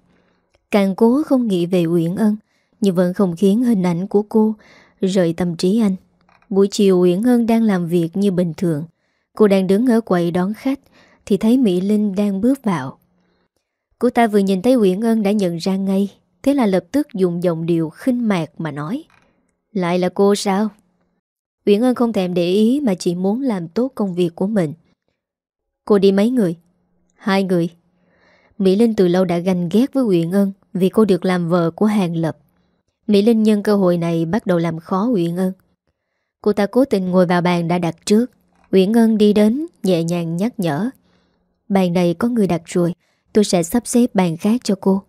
Càng cố không nghĩ về Uyển Ân, Nhưng vẫn không khiến hình ảnh của cô Rời tâm trí anh. Buổi chiều Uyển Ân đang làm việc như bình thường. Cô đang đứng ở quầy đón khách, Thì thấy Mỹ Linh đang bước vào. Cô ta vừa nhìn thấy Uyển Ân đã nhận ra ngay, Thế là lập tức dùng giọng điệu khinh mạc mà nói. Lại là cô sao? Uyển Ân không thèm để ý mà chỉ muốn làm tốt công việc của mình. Cô đi mấy người? Hai người. Mỹ Linh từ lâu đã ganh ghét với Uyển Ân Vì cô được làm vợ của Hàng Lập. Mỹ Linh nhân cơ hội này bắt đầu làm khó Uyển Ân. Cô ta cố tình ngồi vào bàn đã đặt trước. Uyển Ân đi đến, nhẹ nhàng nhắc nhở. Bàn này có người đặt rồi. Tôi sẽ sắp xếp bàn khác cho cô.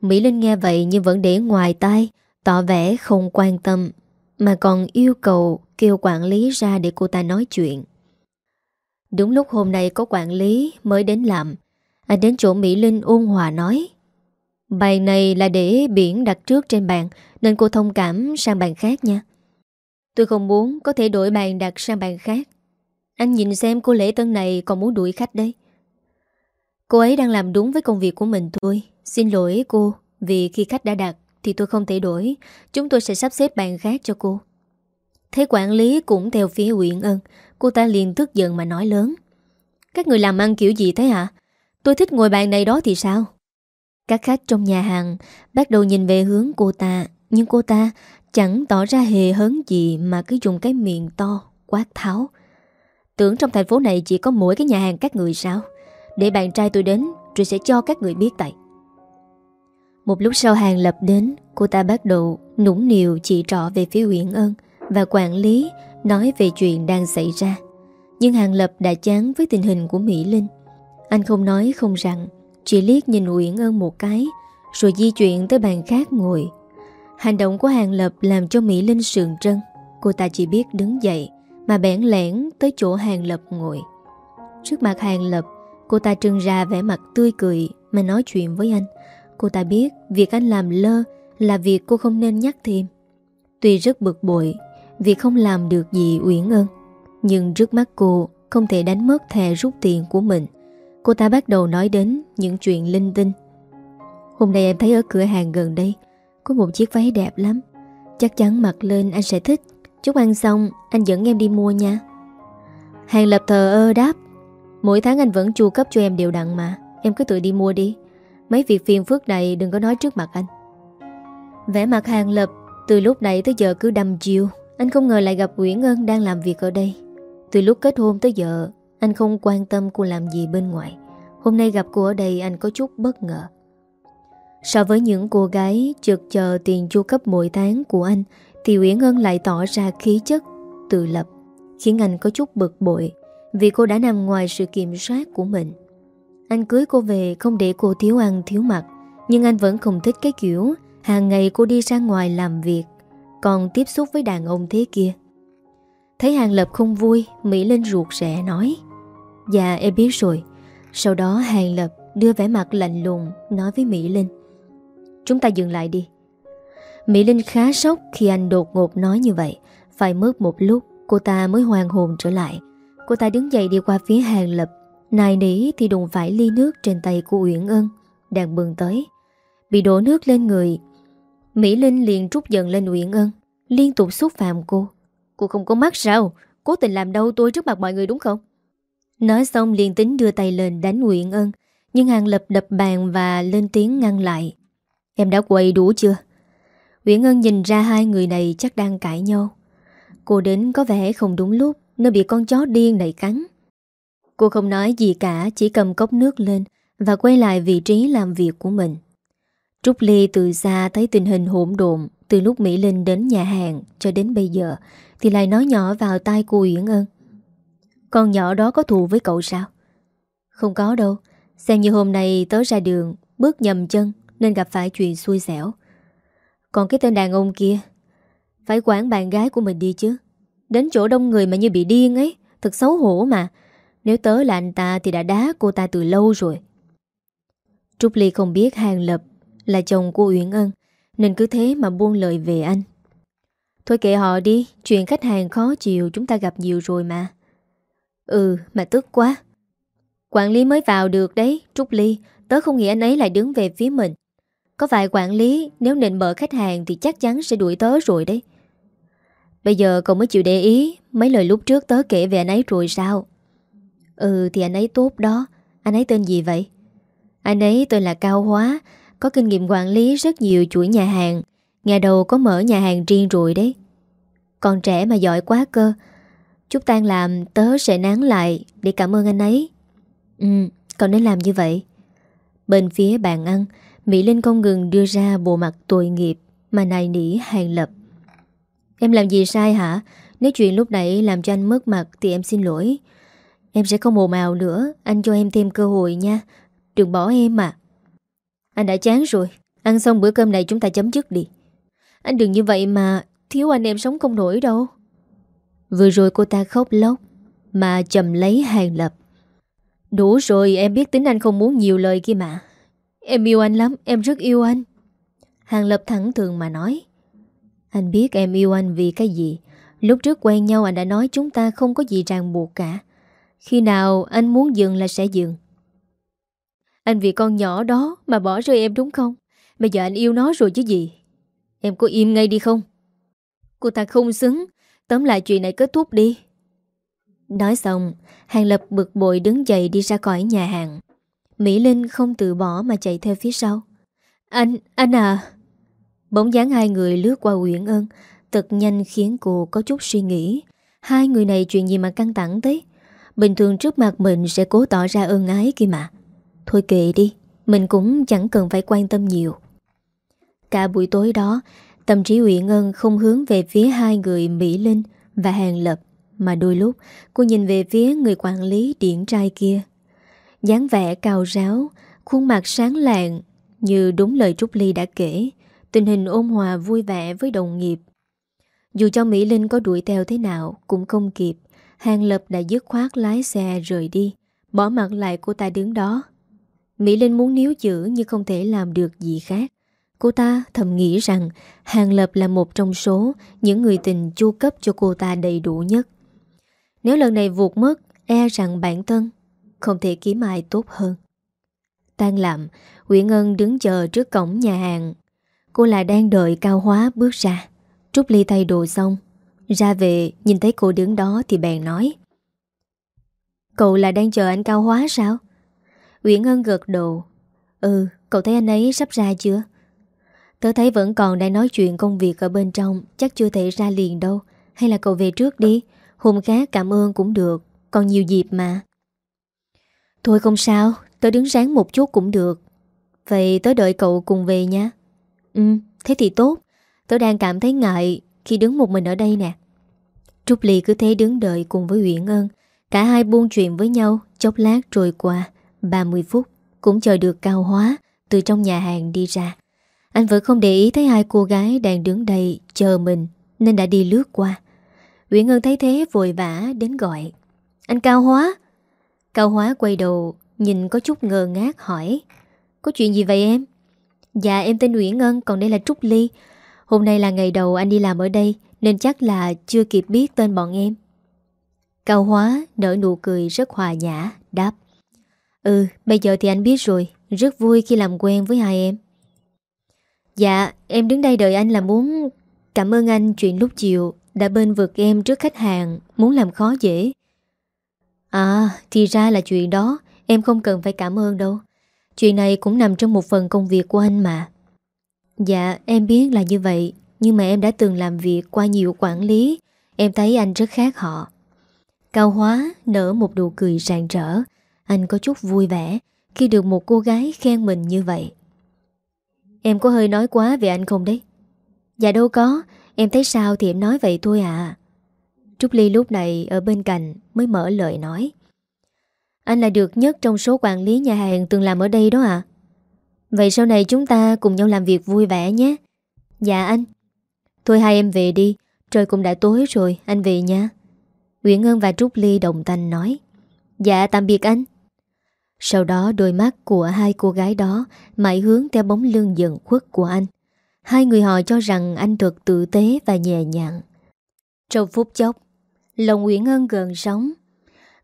Mỹ Linh nghe vậy nhưng vẫn để ngoài tai, Tỏ vẻ không quan tâm, Mà còn yêu cầu kêu quản lý ra để cô ta nói chuyện. Đúng lúc hôm nay có quản lý mới đến làm, Anh đến chỗ Mỹ Linh ôn hòa nói Bàn này là để biển đặt trước trên bàn, Nên cô thông cảm sang bàn khác nha. Tôi không muốn có thể đổi bàn đặt sang bàn khác. Anh nhìn xem cô lễ tân này còn muốn đuổi khách đấy. Cô ấy đang làm đúng với công việc của mình thôi. Xin lỗi cô, Vì khi khách đã đặt Thì tôi không thể đổi. Chúng tôi sẽ sắp xếp bàn khác cho cô. Thế quản lý cũng theo phía Uyển Ân. Cô ta liền tức giận mà nói lớn. Các người làm ăn kiểu gì thế hả? Tôi thích ngồi bàn này đó thì sao? Các khách trong nhà hàng Bắt đầu nhìn về hướng cô ta, Nhưng cô ta chẳng tỏ ra hề hớn gì Mà cứ dùng cái miệng to, Quát tháo. Tưởng trong thành phố này chỉ có mỗi cái nhà hàng các người sao? Để bạn trai tôi đến Rồi sẽ cho các người biết tại. Một lúc sau hàng lập đến, Cô ta bắt đầu nũng niều chỉ trọ về phía Uyển Ân Và quản lý nói về chuyện đang xảy ra. Nhưng hàng lập đã chán với tình hình của Mỹ Linh. Anh không nói không rằng, Chỉ liếc nhìn Uyển Ân một cái, Rồi di chuyển tới bàn khác ngồi. Hành động của Hàng Lập làm cho Mỹ Linh sườn trân. Cô ta chỉ biết đứng dậy, Mà bẽn lẽn tới chỗ Hàng Lập ngồi. Trước mặt Hàng Lập Cô ta trưng ra vẻ mặt tươi cười Mà nói chuyện với anh. Cô ta biết việc anh làm lơ Là việc cô không nên nhắc thêm. Tuy rất bực bội, Vì không làm được gì Uyển Ân, Nhưng trước mắt cô Không thể đánh mất thẻ rút tiền của mình. Cô ta bắt đầu nói đến Những chuyện linh tinh. Hôm nay em thấy ở cửa hàng gần đây Có một chiếc váy đẹp lắm. Chắc chắn mặc lên anh sẽ thích. Chút ăn xong, anh dẫn em đi mua nha. Hàng lập thờ ơ đáp. Mỗi tháng anh vẫn chu cấp cho em đều đặn mà. Em cứ tự đi mua đi. Mấy việc phiền phức này đừng có nói trước mặt anh. Vẽ mặt hàng lập Từ lúc nãy tới giờ cứ đâm chiêu. Anh không ngờ lại gặp Nguyễn Ngân đang làm việc ở đây. Từ lúc kết hôn tới giờ Anh không quan tâm cô làm gì bên ngoài. Hôm nay gặp cô ở đây anh có chút bất ngờ. So với những cô gái trực chờ tiền chu cấp mỗi tháng của anh Thì Uyển Ngân lại tỏ ra khí chất, tự lập Khiến anh có chút bực bội. Vì cô đã nằm ngoài sự kiểm soát của mình. Anh cưới cô về không để cô thiếu ăn, thiếu mặc, Nhưng anh vẫn không thích cái kiểu Hàng ngày cô đi ra ngoài làm việc, Còn tiếp xúc với đàn ông thế kia. Thấy Hàng Lập không vui, Mỹ Linh ruột rẻ nói Dạ em biết rồi. Sau đó Hàng Lập đưa vẻ mặt lạnh lùng Nói với Mỹ Linh, Chúng ta dừng lại đi. Mỹ Linh khá sốc khi anh đột ngột nói như vậy. Phải mất một lúc, Cô ta mới hoàn hồn trở lại. Cô ta đứng dậy đi qua phía Hàng Lập. Nài nỉ thì đụng phải ly nước trên tay của Uyển Ân, Đang bừng tới. Bị đổ nước lên người, Mỹ Linh liền trút giận lên Uyển Ân, Liên tục xúc phạm cô. Cô không có mắt sao? Cố tình làm đâu tôi trước mặt mọi người đúng không? Nói xong liền tính đưa tay lên đánh Uyển Ân, Nhưng Hàng Lập đập bàn và lên tiếng ngăn lại. Em đã quậy đủ chưa? Uyển Ân nhìn ra hai người này chắc đang cãi nhau. Cô đến có vẻ không đúng lúc. Nó bị con chó điên này cắn. Cô không nói gì cả, Chỉ cầm cốc nước lên Và quay lại vị trí làm việc của mình. Trúc Ly từ xa thấy tình hình hỗn độn Từ lúc Mỹ Linh đến nhà hàng Cho đến bây giờ Thì lại nói nhỏ vào tai cô Uyển Ân. Con nhỏ đó có thù với cậu sao? Không có đâu. Xem như hôm nay tớ ra đường, Bước nhầm chân Nên gặp phải chuyện xui xẻo. Còn cái tên đàn ông kia, Phải quản bạn gái của mình đi chứ. Đến chỗ đông người mà như bị điên ấy, Thật xấu hổ mà. Nếu tớ là anh ta thì đã đá cô ta từ lâu rồi. Trúc Ly không biết Hàng Lập là chồng của Uyển Ân, Nên cứ thế mà buông lời về anh. Thôi kệ họ đi, Chuyện khách hàng khó chịu, chúng ta gặp nhiều rồi mà. Ừ mà tức quá. Quản lý mới vào được đấy, Trúc Ly. Tớ không nghĩ anh ấy lại đứng về phía mình. Có phải quản lý, Nếu nịnh bợ khách hàng thì chắc chắn sẽ đuổi tớ rồi đấy. Bây giờ cậu mới chịu để ý, Mấy lời lúc trước tớ kể về anh ấy rồi sao? Ừ thì anh ấy tốt đó. Anh ấy tên gì vậy? Anh ấy tên là Cao Hóa, có kinh nghiệm quản lý rất nhiều chuỗi nhà hàng. Nhà đầu có mở nhà hàng riêng rồi đấy. Còn trẻ mà giỏi quá cơ. Chút tan làm, tớ sẽ nán lại Để cảm ơn anh ấy. Ừ cậu nên làm như vậy. Bên phía bàn ăn, Mỹ Linh không ngừng đưa ra bộ mặt tội nghiệp Mà nài nỉ hàng lập. Em làm gì sai hả? Nếu chuyện lúc nãy làm cho anh mất mặt Thì em xin lỗi. Em sẽ không ồn ào nữa. Anh cho em thêm cơ hội nha. Đừng bỏ em mà anh đã chán rồi. Ăn xong bữa cơm này chúng ta chấm dứt đi. Anh đừng như vậy mà Thiếu anh em sống không nổi đâu. Vừa rồi cô ta khóc lóc, Mà chầm lấy hàng lập. Đủ rồi, em biết tính anh không muốn nhiều lời kia mà. Em yêu anh lắm, Em rất yêu anh. Hàng lập thẳng thường mà nói. Anh biết em yêu anh vì cái gì. Lúc trước quen nhau anh đã nói chúng ta không có gì ràng buộc cả. Khi nào anh muốn dừng là sẽ dừng. Anh vì con nhỏ đó mà bỏ rơi em đúng không? Bây giờ anh yêu nó rồi chứ gì? Em có im ngay đi không? Cô ta không xứng. Tóm lại chuyện này kết thúc đi. Nói xong Hàng Lập bực bội đứng dậy đi ra khỏi nhà hàng. Mỹ Linh không từ bỏ mà chạy theo phía sau. Anh, anh à. Bóng dáng hai người lướt qua Uyển Ân, Thật nhanh khiến cô có chút suy nghĩ. Hai người này chuyện gì mà căng thẳng thế? Bình thường trước mặt mình sẽ cố tỏ ra ơn ái kia mà. Thôi kệ đi, Mình cũng chẳng cần phải quan tâm nhiều. Cả buổi tối đó, Tâm trí Uyển ân không hướng về phía hai người Mỹ Linh và Hàng Lập, Mà đôi lúc cô nhìn về phía người quản lý điển trai kia. Dáng vẻ cao ráo, Khuôn mặt sáng lạng Như đúng lời Trúc Ly đã kể. Tình hình ôn hòa vui vẻ với đồng nghiệp Dù cho Mỹ Linh có đuổi theo thế nào Cũng không kịp Hàng Lập đã dứt khoát lái xe rời đi Bỏ mặt lại cô ta đứng đó Mỹ Linh muốn níu giữ nhưng không thể làm được gì khác. Cô ta thầm nghĩ rằng Hàng Lập là một trong số những người tình chu cấp cho cô ta đầy đủ nhất. Nếu lần này vụt mất, e rằng bản thân không thể kiếm ai tốt hơn. Tan làm, Nguyễn Ngân đứng chờ trước cổng nhà hàng. Cô lại đang đợi Cao Hóa bước ra. Trúc Ly thay đồ xong. Ra về, nhìn thấy cô đứng đó thì bèn nói. Cậu là đang chờ anh Cao Hóa sao? Uyển Ngân gật đầu Ừ cậu thấy anh ấy sắp ra chưa Tớ thấy vẫn còn đang nói chuyện công việc ở bên trong Chắc chưa thể ra liền đâu Hay là cậu về trước đi Hôm khác cảm ơn cũng được Còn nhiều dịp mà Thôi không sao Tớ đứng sáng một chút cũng được Vậy tớ đợi cậu cùng về nha Ừ thế thì tốt. Tớ đang cảm thấy ngại khi đứng một mình ở đây nè. Trúc Ly cứ thế đứng đợi cùng với Uyển Ân. Cả hai buôn chuyện với nhau, Chốc lát trôi qua 30 phút, Cũng chờ được cao hóa Từ trong nhà hàng đi ra. Anh vẫn không để ý thấy hai cô gái đang đứng đây Chờ mình, Nên đã đi lướt qua. Uyển Ân thấy thế vội vã đến gọi. Anh Cao Hóa. Cao Hóa quay đầu, Nhìn có chút ngờ ngác hỏi, Có chuyện gì vậy em? Dạ em tên nguyễn ngân, còn đây là Trúc Ly. Hôm nay là ngày đầu anh đi làm ở đây, Nên chắc là chưa kịp biết tên bọn em. Cao Hóa nở nụ cười rất hòa nhã, Đáp. Ừ bây giờ thì anh biết rồi, Rất vui khi làm quen với hai em. Dạ em đứng đây đợi anh là muốn Cảm ơn anh chuyện lúc chiều Đã bên vực em trước khách hàng, Muốn làm khó dễ. À thì ra là chuyện đó, Em không cần phải cảm ơn đâu. Chuyện này cũng nằm trong một phần công việc của anh mà. Dạ em biết là như vậy, Nhưng mà em đã từng làm việc qua nhiều quản lý. Em thấy anh rất khác họ. Cao Hóa nở một nụ cười rạng rỡ. Anh có chút vui vẻ Khi được một cô gái khen mình như vậy. Em có hơi nói quá về anh không đấy? Dạ đâu có, Em thấy sao thì em nói vậy thôi à. Trúc Ly lúc này ở bên cạnh Mới mở lời nói. Anh là được nhất trong số quản lý nhà hàng Từng làm ở đây đó à Vậy sau này chúng ta cùng nhau làm việc vui vẻ nhé. Dạ anh. Thôi hai em về đi, Trời cũng đã tối rồi, anh về nha. Nguyễn Ngân và Trúc Ly đồng thanh nói. Dạ tạm biệt anh. Sau đó đôi mắt của hai cô gái đó Mãi hướng theo bóng lưng dần khuất của anh. Hai người họ cho rằng anh thật tự tế và nhẹ nhàng. Trong phút chốc, Lòng Nguyễn Ngân gần sống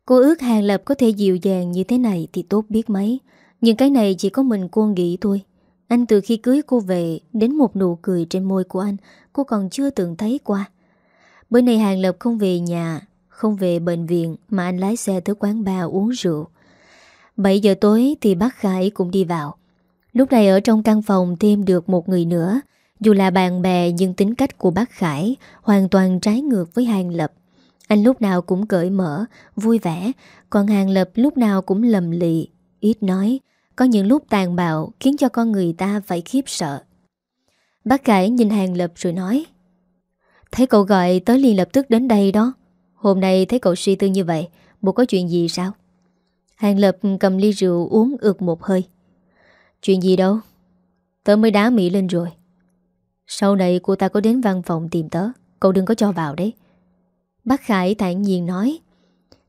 Cô ước Hàng Lập có thể dịu dàng như thế này thì tốt biết mấy. Nhưng cái này chỉ có mình cô nghĩ thôi. Anh từ khi cưới cô về Đến một nụ cười trên môi của anh, Cô còn chưa từng thấy qua. Bữa nay Hàng Lập không về nhà, Không về bệnh viện Mà anh lái xe tới quán bar uống rượu. 7 giờ tối thì bác Khải cũng đi vào. Lúc này ở trong căn phòng thêm được một người nữa. Dù là bạn bè nhưng tính cách của bác Khải Hoàn toàn trái ngược với Hàng Lập. Anh lúc nào cũng cởi mở, vui vẻ. Còn Hàng Lập lúc nào cũng lầm lị, ít nói. Có những lúc tàn bạo khiến cho con người ta phải khiếp sợ. Bác Khải nhìn Hàng Lập rồi nói Thấy cậu gọi tới liền lập tức đến đây đó. Hôm nay thấy cậu suy tư như vậy Bộ có chuyện gì sao? Hàng Lập cầm ly rượu uống ược một hơi. Chuyện gì đâu Tớ mới đá Mỹ lên rồi. Sau này cô ta có đến văn phòng tìm tớ Cậu đừng có cho vào đấy. Bác Khải thản nhiên nói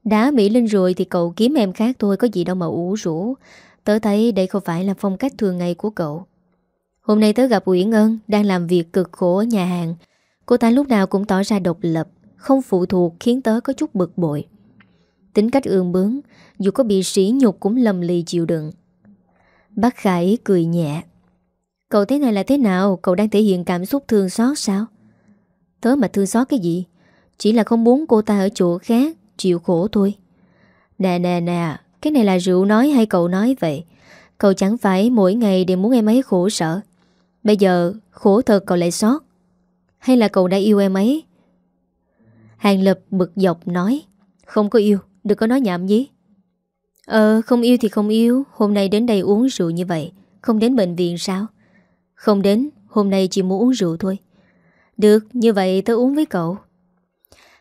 Đá Mỹ Linh rồi thì cậu kiếm em khác thôi, Có gì đâu mà ủ rũ. Tớ thấy đây không phải là phong cách thường ngày của cậu. Hôm nay tớ gặp Uyển Ân, Đang làm việc cực khổ ở nhà hàng. Cô ta lúc nào cũng tỏ ra độc lập, Không phụ thuộc, khiến tớ có chút bực bội. Tính cách ương bướng, Dù có bị sỉ nhục cũng lầm lì chịu đựng. Bác Khải cười nhẹ, Cậu thế này là thế nào? Cậu đang thể hiện cảm xúc thương xót sao? Tớ mà thương xót cái gì? Chỉ là không muốn cô ta ở chỗ khác, Chịu khổ thôi. Nè nè nè, Cái này là rượu nói hay cậu nói vậy? Cậu chẳng phải mỗi ngày đều muốn em ấy khổ sở. Bây giờ, khổ thật cậu lại sót Hay là cậu đã yêu em ấy? Hàng Lập bực dọc nói, Không có yêu, Đừng có nói nhảm gì Ờ không yêu thì không yêu, Hôm nay đến đây uống rượu như vậy, Không đến bệnh viện sao? Không đến, Hôm nay chỉ muốn uống rượu thôi. Được, như vậy tớ uống với cậu.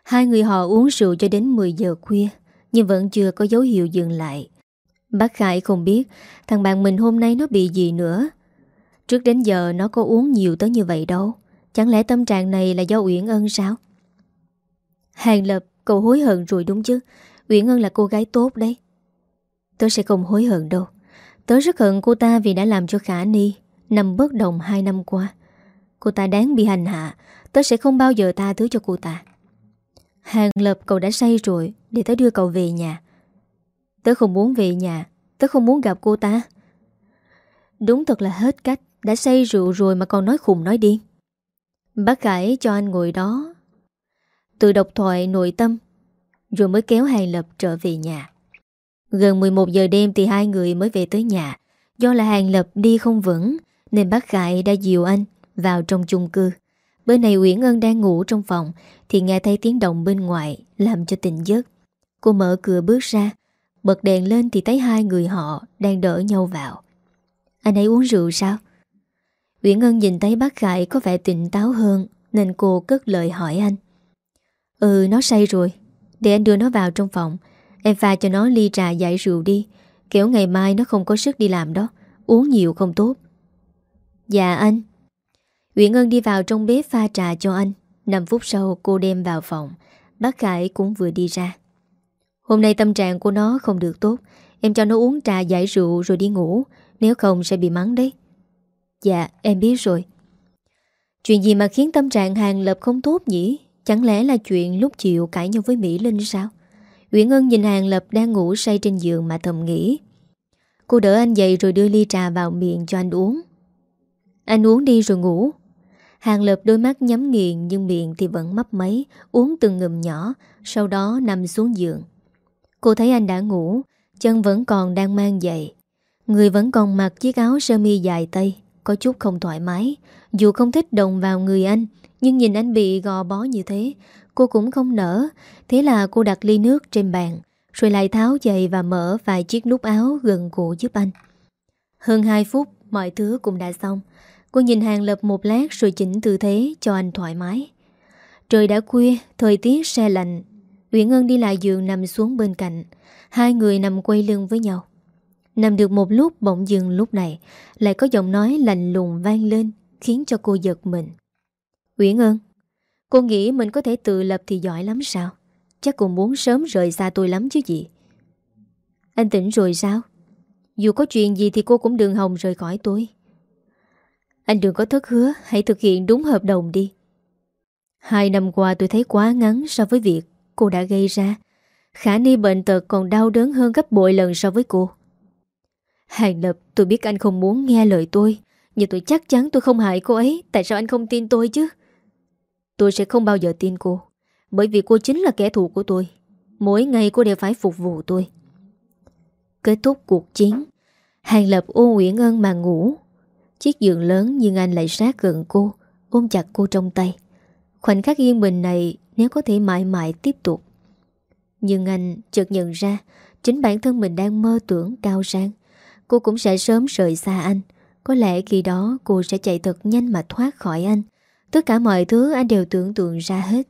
Hai người họ uống rượu cho đến 10 giờ khuya, Nhưng vẫn chưa có dấu hiệu dừng lại. Bác Khải không biết Thằng bạn mình hôm nay nó bị gì nữa. Trước đến giờ nó có uống nhiều tới như vậy đâu. Chẳng lẽ tâm trạng này là do Uyển Ân sao? Hàng Lập, Cậu hối hận rồi đúng chứ? Uyển Ân là cô gái tốt đấy. Tớ sẽ không hối hận đâu. Tớ rất hận cô ta vì đã làm cho Khả Ni Nằm bất động hai năm qua. Cô ta đáng bị hành hạ. Tớ sẽ không bao giờ tha thứ cho cô ta. Hàng lập, cậu đã say rồi, Để tớ đưa cậu về nhà. Tớ không muốn về nhà, Tớ không muốn gặp cô ta. Đúng thật là hết cách, Đã say rượu rồi mà còn nói khùng nói điên Bác Khải cho anh ngồi đó. Tự độc thoại nội tâm, Rồi mới kéo Hàng Lập trở về nhà. Gần 11 giờ đêm thì hai người mới về tới nhà. Do là Hàng Lập đi không vững, Nên bác Khải đã dìu anh vào trong chung cư. Bên này Uyển Ân đang ngủ trong phòng Thì nghe thấy tiếng động bên ngoài Làm cho tỉnh giấc. Cô mở cửa bước ra, Bật đèn lên thì thấy hai người họ Đang đỡ nhau vào. Anh ấy uống rượu sao? Uyển Ngân nhìn thấy bác Khải có vẻ tỉnh táo hơn Nên cô cất lời hỏi anh. Ừ nó say rồi. Để anh đưa nó vào trong phòng. Em pha cho nó ly trà giải rượu đi. Kiểu ngày mai nó không có sức đi làm đó. Uống nhiều không tốt. Dạ anh. Nguyễn Ngân đi vào trong bếp pha trà cho anh. 5 phút sau, cô đem vào phòng. Bác Khải cũng vừa đi ra. Hôm nay tâm trạng của nó không được tốt. Em cho nó uống trà giải rượu rồi đi ngủ. Nếu không sẽ bị mắng đấy. Dạ em biết rồi. Chuyện gì mà khiến tâm trạng Hàng Lập không tốt nhỉ? Chẳng lẽ là chuyện lúc chiều cãi nhau với Mỹ Linh sao? Uyển Ngân nhìn Hàng Lập đang ngủ say trên giường mà thầm nghĩ. Cô đỡ anh dậy rồi đưa ly trà vào miệng cho anh uống. Anh uống đi rồi ngủ. Hàng Lập đôi mắt nhắm nghiền nhưng miệng thì vẫn mấp máy, Uống từng ngụm nhỏ, Sau đó nằm xuống giường. Cô thấy anh đã ngủ, Chân vẫn còn đang mang dậy Người vẫn còn mặc chiếc áo sơ mi dài tay, Có chút không thoải mái. Dù không thích đồng vào người anh, Nhưng nhìn anh bị gò bó như thế, Cô cũng không nở Thế là cô đặt ly nước trên bàn, Rồi lại tháo giày và mở vài chiếc nút áo gần cổ giúp anh. Hơn 2 phút, Mọi thứ cũng đã xong. Cô nhìn hàng lập một lát rồi chỉnh tư thế cho anh thoải mái. Trời đã khuya, Thời tiết xe lạnh. Uyển Ngân đi lại giường nằm xuống bên cạnh. Hai người nằm quay lưng với nhau. Nằm được một lúc bỗng dừng lúc này. Lại có giọng nói lạnh lùng vang lên, Khiến cho cô giật mình. Uyển Ngân Cô nghĩ mình có thể tự lập thì giỏi lắm sao? Chắc cô muốn sớm rời xa tôi lắm chứ gì? Anh tỉnh rồi sao? Dù có chuyện gì thì cô cũng đừng hồng rời khỏi tôi. Anh đừng có thất hứa, Hãy thực hiện đúng hợp đồng đi. Hai năm qua tôi thấy quá ngắn so với việc cô đã gây ra. Khả Ni bệnh tật còn đau đớn hơn gấp bội lần so với cô. Hàng Lập, tôi biết anh không muốn nghe lời tôi, Nhưng tôi chắc chắn tôi không hại cô ấy, Tại sao anh không tin tôi chứ? Tôi sẽ không bao giờ tin cô, Bởi vì cô chính là kẻ thù của tôi. Mỗi ngày cô đều phải phục vụ tôi. Kết thúc cuộc chiến, Hàng Lập ô Nguyễn Ân mà ngủ. Chiếc giường lớn nhưng anh lại sát gần cô, Ôm chặt cô trong tay. Khoảnh khắc yên bình này Nếu có thể mãi mãi tiếp tục. Nhưng anh chợt nhận ra, Chính bản thân mình đang mơ tưởng cao sang Cô cũng sẽ sớm rời xa anh. Có lẽ khi đó cô sẽ chạy thật nhanh mà thoát khỏi anh. Tất cả mọi thứ anh đều tưởng tượng ra hết.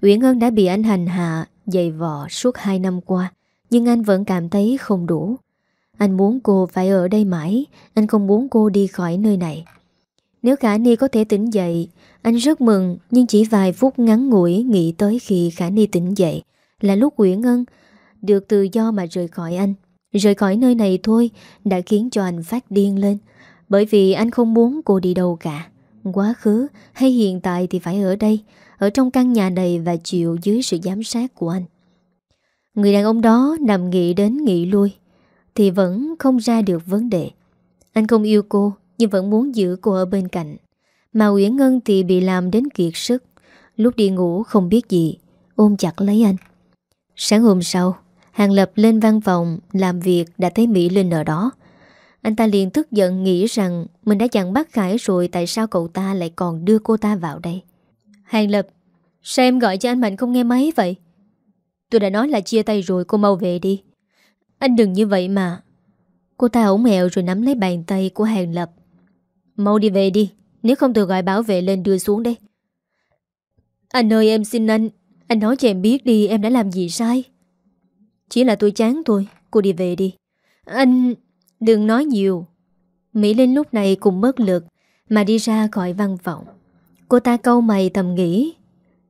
Uyển Ân đã bị anh hành hạ, Dày vò suốt 2 năm qua. Nhưng anh vẫn cảm thấy không đủ. Anh muốn cô phải ở đây mãi. Anh không muốn cô đi khỏi nơi này. Nếu Khả Ni có thể tỉnh dậy, Anh rất mừng, Nhưng chỉ vài phút ngắn ngủi Nghĩ tới khi Khả Ni tỉnh dậy Là lúc Nguyễn Ngân Được tự do mà rời khỏi anh. Rời khỏi nơi này thôi Đã khiến cho anh phát điên lên, Bởi vì anh không muốn cô đi đâu cả. Quá khứ hay hiện tại thì phải ở đây, Ở trong căn nhà này và chịu dưới sự giám sát của anh. Người đàn ông đó nằm nghĩ đến nghĩ lui. Thì vẫn không ra được vấn đề. Anh không yêu cô, Nhưng vẫn muốn giữ cô ở bên cạnh. Mà Uyển Ngân thì bị làm đến kiệt sức. Lúc đi ngủ không biết gì, Ôm chặt lấy anh. Sáng hôm sau, Hàng Lập lên văn phòng Làm việc đã thấy Mỹ Linh ở đó. Anh ta liền tức giận nghĩ rằng Mình đã chặn bắt Khải rồi Tại sao cậu ta lại còn đưa cô ta vào đây? Hàng Lập, Sao em gọi cho anh Mạnh không nghe máy vậy? Tôi đã nói là chia tay rồi, cô mau về đi. Anh đừng như vậy mà. Cô ta ổng hẹo rồi nắm lấy bàn tay của Hàng Lập. Mau đi về đi, Nếu không tôi gọi bảo vệ lên đưa xuống đây. Anh ơi, em xin anh Anh nói cho em biết đi, em đã làm gì sai? Chỉ là tôi chán thôi, Cô đi về đi. Anh... Đừng nói nhiều. Mỹ Linh lúc này cũng mất lực, Mà đi ra khỏi văn phòng. Cô ta câu mày thầm nghĩ,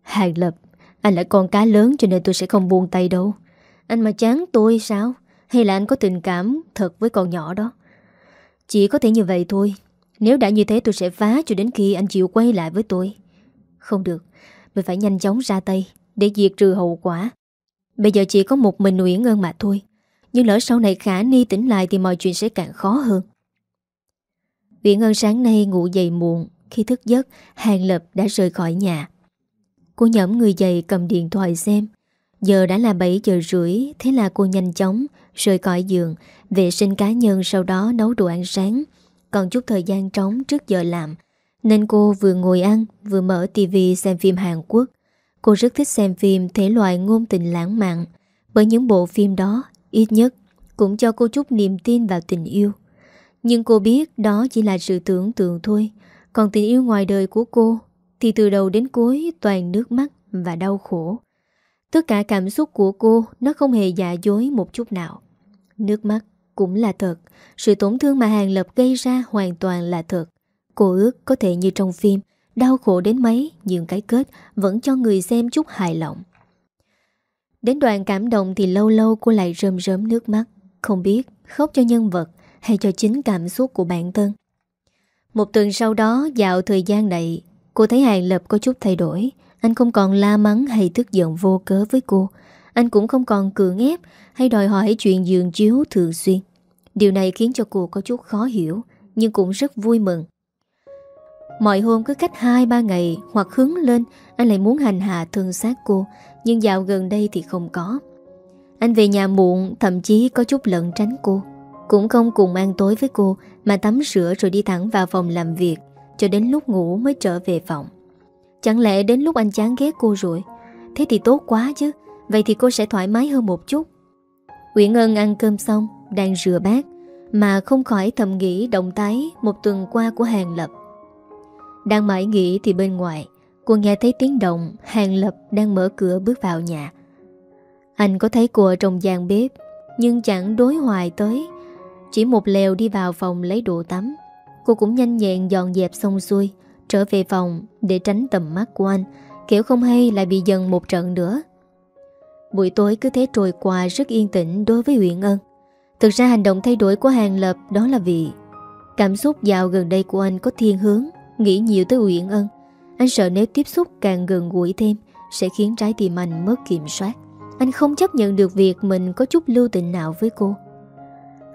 Hàng Lập, Anh là con cá lớn cho nên tôi sẽ không buông tay đâu. Anh mà chán tôi sao? Hay là anh có tình cảm thật với con nhỏ đó? Chỉ có thể như vậy thôi. Nếu đã như thế tôi sẽ phá cho đến khi anh chịu quay lại với tôi. Không được. Mình phải nhanh chóng ra tay Để diệt trừ hậu quả. Bây giờ chỉ có một mình Nguyễn Ngân mà thôi. Nhưng lỡ sau này Khả Ni tỉnh lại Thì mọi chuyện sẽ càng khó hơn. Viện ngân sáng nay ngủ dậy muộn. Khi thức giấc, Hàng Lập đã rời khỏi nhà. Cô nhẫm người dậy cầm điện thoại xem. Giờ đã là 7 giờ rưỡi, Thế là cô nhanh chóng Rời khỏi giường, Vệ sinh cá nhân sau đó nấu đồ ăn sáng. Còn chút thời gian trống trước giờ làm, Nên cô vừa ngồi ăn, Vừa mở tivi xem phim Hàn Quốc. Cô rất thích xem phim thể loại ngôn tình lãng mạn, Bởi những bộ phim đó Ít nhất cũng cho cô chút niềm tin vào tình yêu. Nhưng cô biết đó chỉ là sự tưởng tượng thôi, Còn tình yêu ngoài đời của cô Thì từ đầu đến cuối toàn nước mắt và đau khổ. Tất cả cảm xúc của cô Nó không hề giả dối một chút nào. Nước mắt cũng là thật. Sự tổn thương mà Hàng Lập gây ra hoàn toàn là thật. Cô ước có thể như trong phim, Đau khổ đến mấy, Nhưng cái kết vẫn cho người xem chút hài lòng. Đến đoạn cảm động thì lâu lâu cô lại rơm rớm nước mắt, Không biết khóc cho nhân vật hay cho chính cảm xúc của bản thân. Một tuần sau đó, dạo thời gian này, Cô thấy Hàng Lập có chút thay đổi. Anh không còn la mắng hay tức giận vô cớ với cô anh cũng không còn cưỡng ép Hay đòi hỏi chuyện giường chiếu thường xuyên. Điều này khiến cho cô có chút khó hiểu, Nhưng cũng rất vui mừng. Mọi hôm cứ cách 2-3 ngày Hoặc hứng lên, Anh lại muốn hành hạ thương xác cô, Nhưng dạo gần đây thì không có. Anh về nhà muộn, Thậm chí có chút lận tránh cô. Cũng không cùng ăn tối với cô, Mà tắm rửa rồi đi thẳng vào phòng làm việc, Cho đến lúc ngủ mới trở về phòng. Chẳng lẽ đến lúc anh chán ghét cô rồi? Thế thì tốt quá chứ. Vậy thì cô sẽ thoải mái hơn một chút. Uyển Ân ăn cơm xong, Đang rửa bát, Mà không khỏi thầm nghĩ động tái Một tuần qua của Hàng Lập. Đang mãi nghĩ thì bên ngoài, Cô nghe thấy tiếng động, Hàng Lập đang mở cửa bước vào nhà. Anh có thấy cô ở trong gian bếp, Nhưng chẳng đối hoài tới. Chỉ một lèo đi vào phòng lấy đồ tắm. Cô cũng nhanh nhẹn dọn dẹp xong xuôi, Trở về phòng để tránh tầm mắt của anh, Kiểu không hay lại bị dần một trận nữa. Buổi tối cứ thế trôi qua rất yên tĩnh đối với Uyển Ân. Thực ra hành động thay đổi của Hàng Lập đó là vì Cảm xúc dạo gần đây của anh có thiên hướng, Nghĩ nhiều tới Uyển Ân. Anh sợ nếu tiếp xúc càng gần gũi thêm, Sẽ khiến trái tim anh mất kiểm soát. Anh không chấp nhận được việc mình có chút lưu tình nào với cô.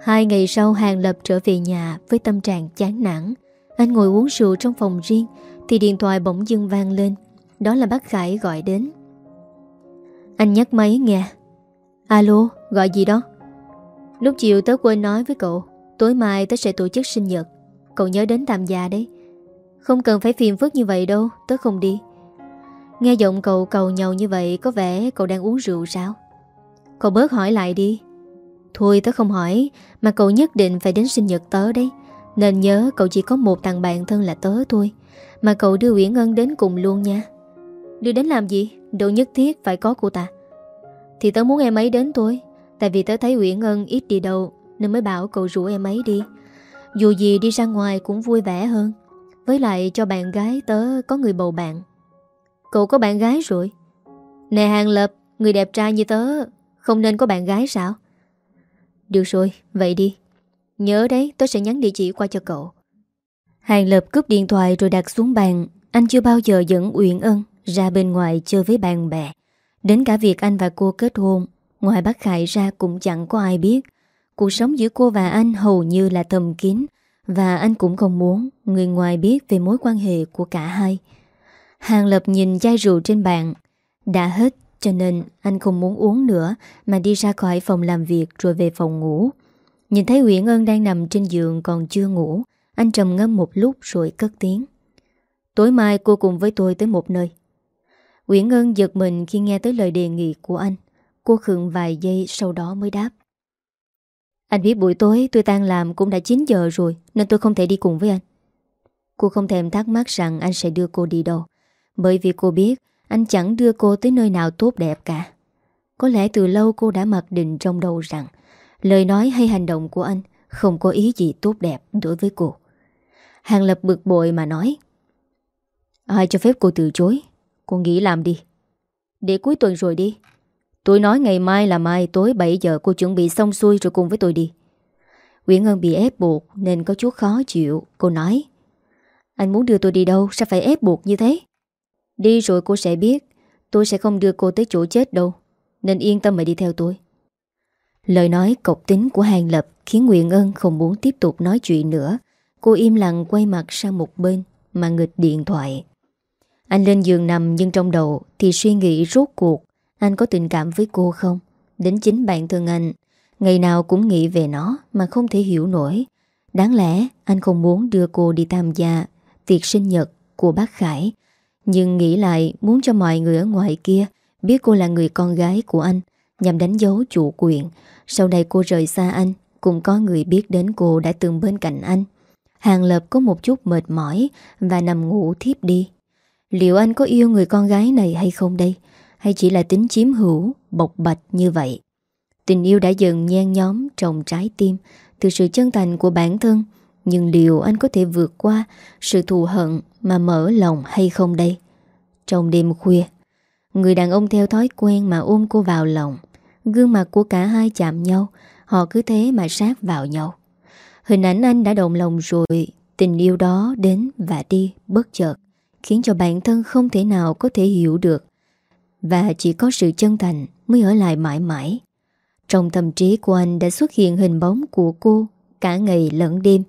Hai ngày sau Hàng Lập trở về nhà Với tâm trạng chán nản. Anh ngồi uống rượu trong phòng riêng, Thì điện thoại bỗng dưng vang lên. Đó là bác Khải gọi đến. Anh nhắc máy nghe. Alo, gọi gì đó? Lúc chiều tớ quên nói với cậu Tối mai tớ sẽ tổ chức sinh nhật. Cậu nhớ đến tham gia đấy. Không cần phải phiền phức như vậy đâu Tớ không đi. Nghe giọng cậu cầu nhau như vậy Có vẻ cậu đang uống rượu sao? Cậu bớt hỏi lại đi. Thôi tớ không hỏi Mà cậu nhất định phải đến sinh nhật tớ đấy. Nên nhớ cậu chỉ có một thằng bạn thân là tớ thôi. Mà cậu đưa Uyển Ngân đến cùng luôn nha. Đưa đến làm gì? Đâu nhất thiết phải có cô ta. Thì tớ muốn em ấy đến tôi Tại vì tớ thấy Uyển Ngân ít đi đâu Nên mới bảo cậu rủ em ấy đi. Dù gì đi ra ngoài cũng vui vẻ hơn. Với lại cho bạn gái tớ có người bầu bạn. Cậu có bạn gái rồi? Nè Hàng Lập Người đẹp trai như tớ Không nên có bạn gái sao? Được rồi, vậy đi. Nhớ đấy, tớ sẽ nhắn địa chỉ qua cho cậu. Hàng Lập cướp điện thoại rồi đặt xuống bàn. Anh chưa bao giờ dẫn Uyển Ân. Ra bên ngoài chơi với bạn bè Đến cả việc anh và cô kết hôn, Ngoài bác Khải ra cũng chẳng có ai biết Cuộc sống giữa cô và anh hầu như là thầm kín, và anh cũng không muốn người ngoài biết về mối quan hệ của cả hai. Hàng Lập nhìn chai rượu trên bàn. Đã hết, cho nên anh không muốn uống nữa, mà đi ra khỏi phòng làm việc rồi về phòng ngủ. Nhìn thấy Uyển Ân đang nằm trên giường còn chưa ngủ. Anh trầm ngâm một lúc rồi cất tiếng. Tối mai cô cùng với tôi tới một nơi. Nguyễn Ngân giật mình khi nghe tới lời đề nghị của anh. Cô khựng vài giây sau đó mới đáp. Anh biết buổi tối tôi tan làm cũng đã 9 giờ rồi, Nên tôi không thể đi cùng với anh. Cô không thèm thắc mắc rằng anh sẽ đưa cô đi đâu. Bởi vì cô biết, Anh chẳng đưa cô tới nơi nào tốt đẹp cả. Có lẽ từ lâu cô đã mặc định trong đầu rằng Lời nói hay hành động của anh Không có ý gì tốt đẹp đối với cô. Hàng Lập bực bội mà nói, Ai cho phép cô từ chối? Cô nghĩ làm đi. Để cuối tuần rồi đi. Tôi nói ngày mai là mai, tối 7 giờ cô chuẩn bị xong xuôi rồi cùng với tôi đi. Nguyễn Ngân bị ép buộc nên có chút khó chịu. Cô nói, Anh muốn đưa tôi đi đâu? Sao phải ép buộc như thế? Đi rồi cô sẽ biết. Tôi sẽ không đưa cô tới chỗ chết đâu. Nên yên tâm mà đi theo tôi. Lời nói cộc tính của Hàng Lập Khiến Nguyễn Ân không muốn tiếp tục nói chuyện nữa. Cô im lặng quay mặt sang một bên Mà nghịch điện thoại. Anh lên giường nằm nhưng trong đầu Thì suy nghĩ rốt cuộc. Anh có tình cảm với cô không? Đến chính bạn thân anh, Ngày nào cũng nghĩ về nó Mà không thể hiểu nổi. Đáng lẽ anh không muốn đưa cô đi tham gia Tiệc sinh nhật của bác Khải. Nhưng nghĩ lại, Muốn cho mọi người ở ngoài kia Biết cô là người con gái của anh, Nhằm đánh dấu chủ quyền. Sau này cô rời xa anh, Cũng có người biết đến cô đã từng bên cạnh anh. Hàng Lập có một chút mệt mỏi Và nằm ngủ thiếp đi. Liệu anh có yêu người con gái này hay không đây? Hay chỉ là tính chiếm hữu, Bộc bạch như vậy? Tình yêu đã dần nhen nhóm trong trái tim, Từ sự chân thành của bản thân. Nhưng liệu anh có thể vượt qua Sự thù hận mà mở lòng hay không đây? Trong đêm khuya, Người đàn ông theo thói quen mà ôm cô vào lòng. Gương mặt của cả hai chạm nhau, Họ cứ thế mà sát vào nhau. Hình ảnh anh đã động lòng rồi, Tình yêu đó đến và đi bất chợt. Khiến cho bản thân không thể nào có thể hiểu được. Và chỉ có sự chân thành mới ở lại mãi mãi. Trong tâm trí của anh đã xuất hiện hình bóng của cô Cả ngày lẫn đêm.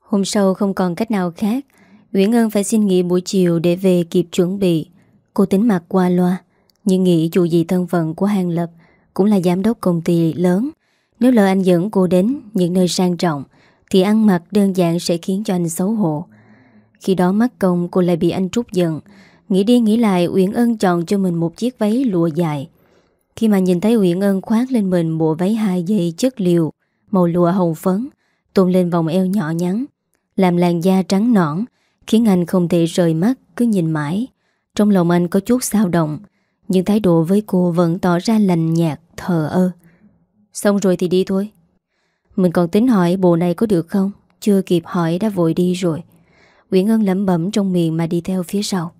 Hôm sau không còn cách nào khác, Nguyễn Ân phải xin nghỉ buổi chiều để về kịp chuẩn bị. Cô tính mặt qua loa, Nhưng nghĩ dù gì thân phận của Hàng Lập Cũng là giám đốc công ty lớn. Nếu lỡ anh dẫn cô đến những nơi sang trọng, Thì ăn mặc đơn giản sẽ khiến cho anh xấu hổ. Khi đó mắc công, cô lại bị anh trút giận. Nghĩ đi nghĩ lại, Uyển Ân chọn cho mình một chiếc váy lụa dài. Khi mà nhìn thấy Uyển Ân khoác lên mình bộ váy hai dây chất liều Màu lụa hồng phấn, Tôn lên vòng eo nhỏ nhắn, Làm làn da trắng nõn, Khiến anh không thể rời mắt, cứ nhìn mãi. Trong lòng anh có chút sao động, Nhưng thái độ với cô vẫn tỏ ra lành nhạt, Thờ ơ. Xong rồi thì đi thôi. Mình còn tính hỏi bộ này có được không? Chưa kịp hỏi đã vội đi rồi. Nguyễn Ân lẩm bẩm trong miệng mà đi theo phía sau.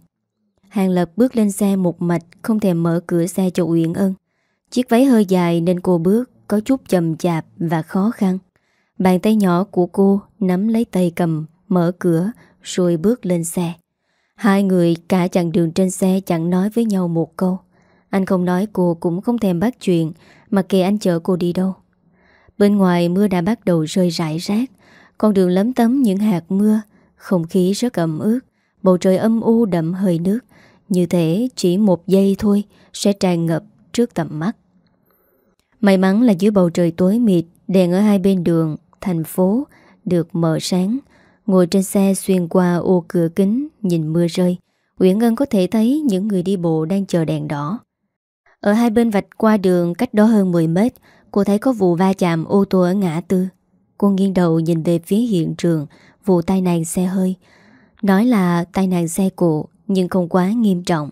Hàng Lập bước lên xe một mạch, Không thèm mở cửa xe cho Uyển Ân. Chiếc váy hơi dài nên cô bước Có chút chậm chạp và khó khăn. Bàn tay nhỏ của cô Nắm lấy tay cầm, Mở cửa, rồi bước lên xe. Hai người cả chặng đường trên xe chẳng nói với nhau một câu. Anh không nói cô cũng không thèm bắt chuyện, Mà kệ anh chở cô đi đâu. Bên ngoài mưa đã bắt đầu rơi rải rác. Con đường lấm tấm những hạt mưa không khí rất ẩm ướt, Bầu trời âm u đậm hơi nước. Như thế chỉ một giây thôi Sẽ tràn ngập trước tầm mắt. May mắn là dưới bầu trời tối mịt, Đèn ở hai bên đường, Thành phố, Được mở sáng. Ngồi trên xe xuyên qua ô cửa kính, Nhìn mưa rơi. Uyển Ngân có thể thấy những người đi bộ đang chờ đèn đỏ. Ở hai bên vạch qua đường cách đó hơn 10 mét, Cô thấy có vụ va chạm ô tô ở ngã tư. Cô nghiêng đầu nhìn về phía hiện trường Vụ tai nạn xe hơi. Nói là tai nạn xe cộ, Nhưng không quá nghiêm trọng.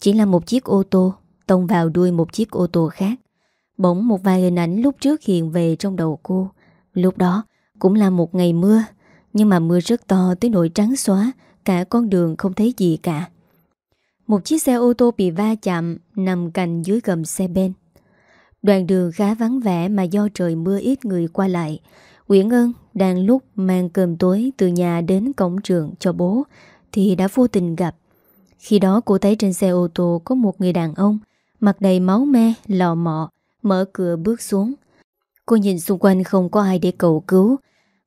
Chỉ là một chiếc ô tô, Tông vào đuôi một chiếc ô tô khác. Bỗng một vài hình ảnh lúc trước hiện về trong đầu cô. Lúc đó, cũng là một ngày mưa, nhưng mà mưa rất to tới nỗi trắng xóa, Cả con đường không thấy gì cả. Một chiếc xe ô tô bị va chạm Nằm cạnh dưới gầm xe bên Đoạn đường khá vắng vẻ Mà do trời mưa ít người qua lại. Nguyễn Ân đang lúc mang cơm tối Từ nhà đến cổng trường cho bố Thì đã vô tình gặp. Khi đó cô thấy trên xe ô tô Có một người đàn ông Mặt đầy máu me, lò mọ Mở cửa bước xuống. Cô nhìn xung quanh không có ai để cầu cứu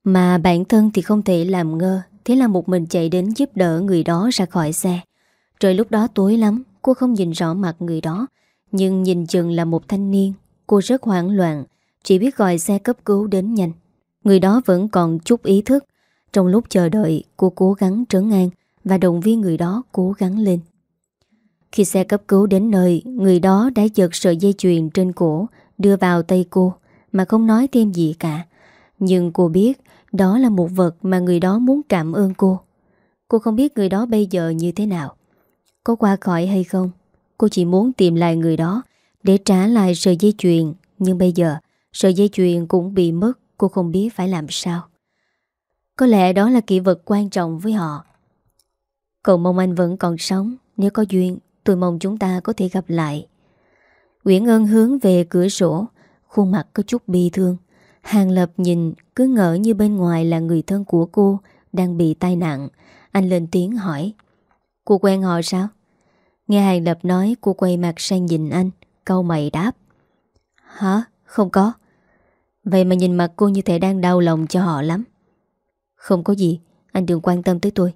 mà bản thân thì không thể làm ngơ Thế là một mình chạy đến giúp đỡ người đó ra khỏi xe. Trời lúc đó tối lắm Cô không nhìn rõ mặt người đó Nhưng nhìn chừng là một thanh niên. Cô rất hoảng loạn Chỉ biết gọi xe cấp cứu đến nhanh. Người đó vẫn còn chút ý thức. Trong lúc chờ đợi, cô cố gắng trấn an Và động viên người đó cố gắng lên. Khi xe cấp cứu đến nơi, Người đó đã giật sợi dây chuyền trên cổ, Đưa vào tay cô, Mà không nói thêm gì cả. Nhưng cô biết đó là một vật mà người đó muốn cảm ơn cô. Cô không biết người đó bây giờ như thế nào. Có qua khỏi hay không? Cô chỉ muốn tìm lại người đó Để trả lại sợi dây chuyền. Nhưng bây giờ, sợi dây chuyền cũng bị mất. Cô không biết phải làm sao Có lẽ đó là kỷ vật quan trọng với họ Cậu mong anh vẫn còn sống Nếu có duyên, Tôi mong chúng ta có thể gặp lại Nguyễn Ân hướng về cửa sổ Khuôn mặt có chút bi thương Hàng Lập nhìn cứ ngỡ như bên ngoài là người thân của cô đang bị tai nạn. Anh lên tiếng hỏi. Cô quen họ sao? Nghe Hàng Lập nói, cô quay mặt sang nhìn anh. Câu mày đáp. Hả? Không có. Vậy mà nhìn mặt cô như thể đang đau lòng cho họ lắm. Không có gì. Anh đừng quan tâm tới tôi.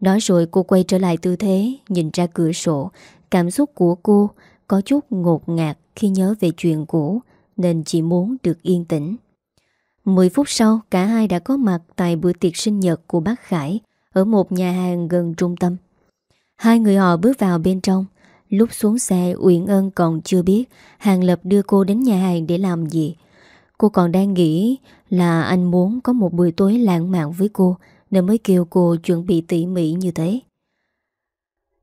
Nói rồi cô quay trở lại tư thế Nhìn ra cửa sổ Cảm xúc của cô có chút ngột ngạt Khi nhớ về chuyện cũ nên chỉ muốn được yên tĩnh. 10 phút sau, cả hai đã có mặt tại bữa tiệc sinh nhật của bác Khải ở một nhà hàng gần trung tâm. Hai người họ bước vào bên trong. Lúc xuống xe, Uyển Ân còn chưa biết Hàng Lập đưa cô đến nhà hàng để làm gì. Cô còn đang nghĩ là anh muốn có một buổi tối lãng mạn với cô, Nên mới kêu cô chuẩn bị tỉ mỉ như thế.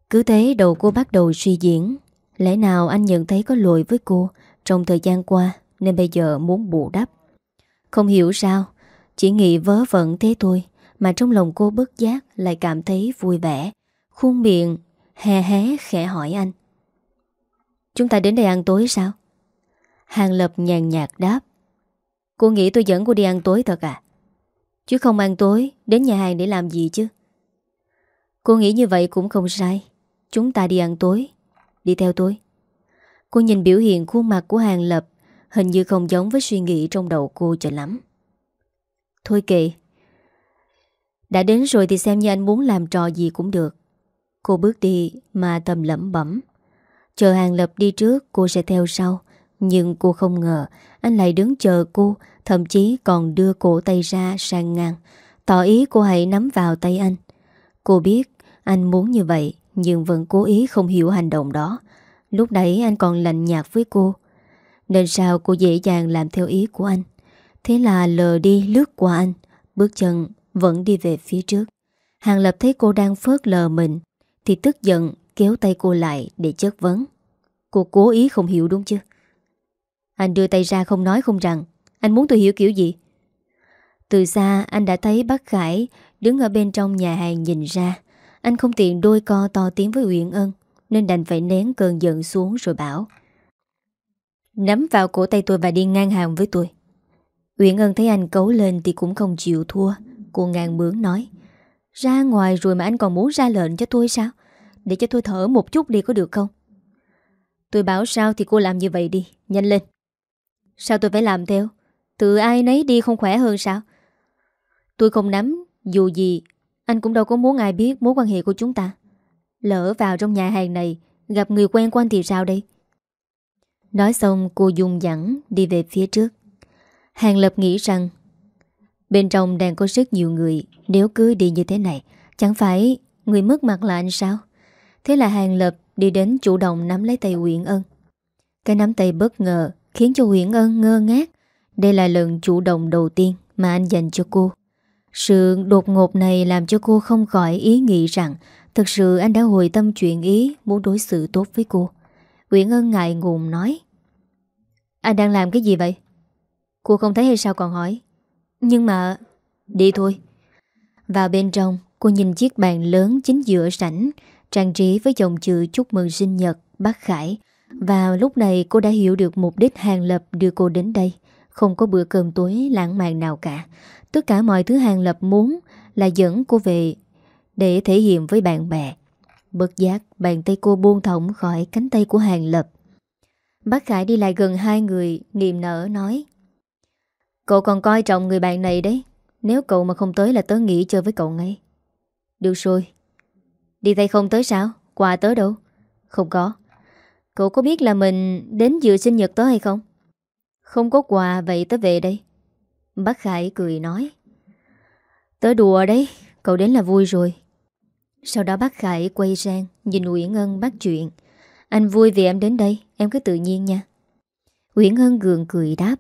Cứ thế đầu cô bắt đầu suy diễn. Lẽ nào anh nhận thấy có lỗi với cô Trong thời gian qua, Nên bây giờ muốn bù đắp? Không hiểu sao, Chỉ nghĩ vớ vẩn thế thôi, Mà trong lòng cô bất giác lại cảm thấy vui vẻ. Khuôn miệng Hè hé khẽ hỏi anh. Chúng ta đến đây ăn tối sao? Hàng Lập nhàn nhạt đáp. Cô nghĩ tôi dẫn cô đi ăn tối thật à? Chứ không ăn tối, Đến nhà hàng để làm gì chứ? Cô nghĩ như vậy cũng không sai. Chúng ta đi ăn tối. Đi theo tôi. Cô nhìn biểu hiện khuôn mặt của Hàng Lập, Hình như không giống với suy nghĩ trong đầu cô cho lắm. Thôi kệ. Đã đến rồi thì xem như anh muốn làm trò gì cũng được. Cô bước đi mà tầm lẩm bẩm. Chờ Hàng Lập đi trước, cô sẽ theo sau. Nhưng cô không ngờ anh lại đứng chờ cô, Thậm chí còn đưa cổ tay ra sang ngang. Tỏ ý cô hãy nắm vào tay anh. Cô biết anh muốn như vậy, Nhưng vẫn cố ý không hiểu hành động đó. Lúc nãy anh còn lạnh nhạt với cô. Nên sao cô dễ dàng làm theo ý của anh? Thế là lờ đi lướt qua anh. Bước chân vẫn đi về phía trước. Hàng Lập thấy cô đang phớt lờ mình, Thì tức giận kéo tay cô lại để chất vấn. Cô cố ý không hiểu đúng chứ anh đưa tay ra không nói không rằng. Anh muốn tôi hiểu kiểu gì? Từ xa, anh đã thấy bác Khải Đứng ở bên trong nhà hàng nhìn ra. Anh không tiện đôi co to tiếng với Uyển Ân, Nên đành phải nén cơn giận xuống rồi bảo. Nắm vào cổ tay tôi và đi ngang hàng với tôi. Uyển Ân thấy anh cấu lên thì cũng không chịu thua. Cô ngang bướng nói. Ra ngoài rồi mà anh còn muốn ra lệnh cho tôi sao? Để cho tôi thở một chút đi có được không? Tôi bảo sao thì cô làm như vậy đi. Nhanh lên. Sao tôi phải làm theo? Tự ai nấy đi không khỏe hơn sao? Tôi không nắm, Dù gì, Anh cũng đâu có muốn ai biết mối quan hệ của chúng ta. Lỡ vào trong nhà hàng này, Gặp người quen của anh thì sao đây? Nói xong, cô dùng dẳng Đi về phía trước. Hàng Lập nghĩ rằng, Bên trong đang có rất nhiều người, Nếu cứ đi như thế này, Chẳng phải người mất mặt là anh sao? Thế là Hàng Lập Đi đến chủ động nắm lấy tay Nguyễn Ân. Cái nắm tay bất ngờ Khiến cho Nguyễn Ân ngơ ngác. Đây là lần chủ động đầu tiên Mà anh dành cho cô. Sự đột ngột này làm cho cô không khỏi ý nghĩ rằng Thực sự anh đã hồi tâm chuyện ý, Muốn đối xử tốt với cô. Nguyễn Ân ngại ngùng nói, Anh đang làm cái gì vậy? Cô không thấy hay sao còn hỏi? Nhưng mà... Đi thôi. Vào bên trong, Cô nhìn chiếc bàn lớn chính giữa sảnh, trang trí với dòng chữ chúc mừng sinh nhật bác Khải. Và lúc này cô đã hiểu được mục đích Hàng Lập đưa cô đến đây. Không có bữa cơm tối lãng mạn nào cả. Tất cả mọi thứ Hàng Lập muốn là dẫn cô về để thể hiện với bạn bè. Bất giác, bàn tay cô buông thõng khỏi cánh tay của Hàng Lập. Bác Khải đi lại gần hai người, niềm nở nói. Cậu còn coi trọng người bạn này đấy. Nếu cậu mà không tới là tớ nghỉ chơi với cậu ngay. Được rồi, Đi tay không tới sao? Quà tới đâu? Không có. Cậu có biết là mình đến dự sinh nhật tớ hay không? Không có quà vậy tớ về đây. Bác Khải cười nói. Tớ đùa đấy, cậu đến là vui rồi. Sau đó bác Khải quay sang nhìn Uyển Ngân bắt chuyện. Anh vui vì em đến đây, em cứ tự nhiên nha. Uyển Ngân gượng cười đáp.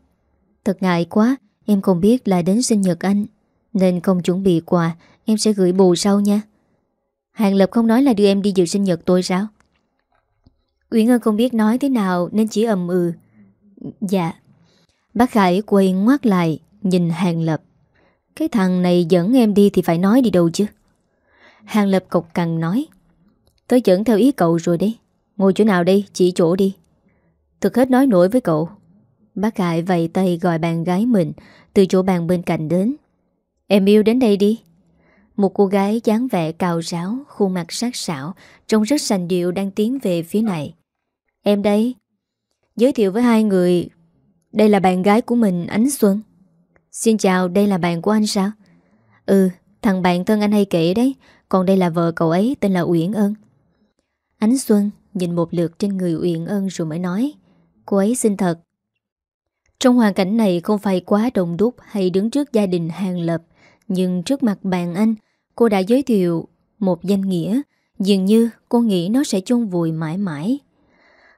Thật ngại quá, em không biết là đến sinh nhật anh. Nên không chuẩn bị quà, em sẽ gửi bù sau nha. Hàng Lập không nói là đưa em đi dự sinh nhật tôi sao Uyển Ân không biết nói thế nào Nên chỉ ầm ừ. Dạ. Bác Khải quay ngoát lại, Nhìn Hàng Lập. Cái thằng này dẫn em đi thì phải nói đi đâu chứ? Hàng Lập cộc cằn nói. Tôi dẫn theo ý cậu rồi đấy. Ngồi chỗ nào đây? Chỉ chỗ đi. Thực hết nói nổi với cậu. Bác Khải vầy tay gọi bạn gái mình Từ chỗ bàn bên cạnh đến. Em yêu đến đây đi một cô gái dáng vẻ cao ráo, khuôn mặt sắc sảo, trông rất sành điệu đang tiến về phía này. Em đây. Giới thiệu với hai người, đây là bạn gái của mình, Ánh Xuân. Xin chào, đây là bạn của anh sao? Ừ, thằng bạn thân anh hay kể đấy, còn đây là vợ cậu ấy tên là Uyển Ân. Ánh Xuân nhìn một lượt trên người Uyển Ân rồi mới nói, cô ấy xinh thật. Trong hoàn cảnh này không phải quá đồng đúc hay đứng trước gia đình hàng lập, nhưng trước mặt bạn anh, Cô đã giới thiệu một danh nghĩa, Dường như cô nghĩ nó sẽ chôn vùi mãi mãi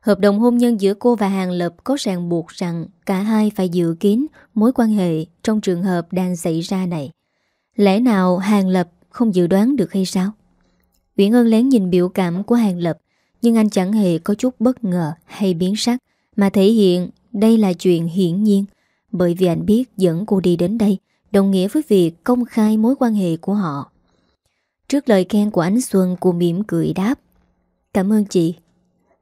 Hợp đồng hôn nhân giữa cô và Hàng Lập có ràng buộc rằng cả hai phải dự kiến mối quan hệ trong trường hợp đang xảy ra này. Lẽ nào Hàng Lập không dự đoán được hay sao? Uyển Ân lén nhìn biểu cảm của Hàng Lập, nhưng anh chẳng hề có chút bất ngờ hay biến sắc, mà thể hiện đây là chuyện hiển nhiên, bởi vì anh biết dẫn cô đi đến đây đồng nghĩa với việc công khai mối quan hệ của họ. Trước lời khen của Ánh Xuân, cô mỉm cười đáp. Cảm ơn chị.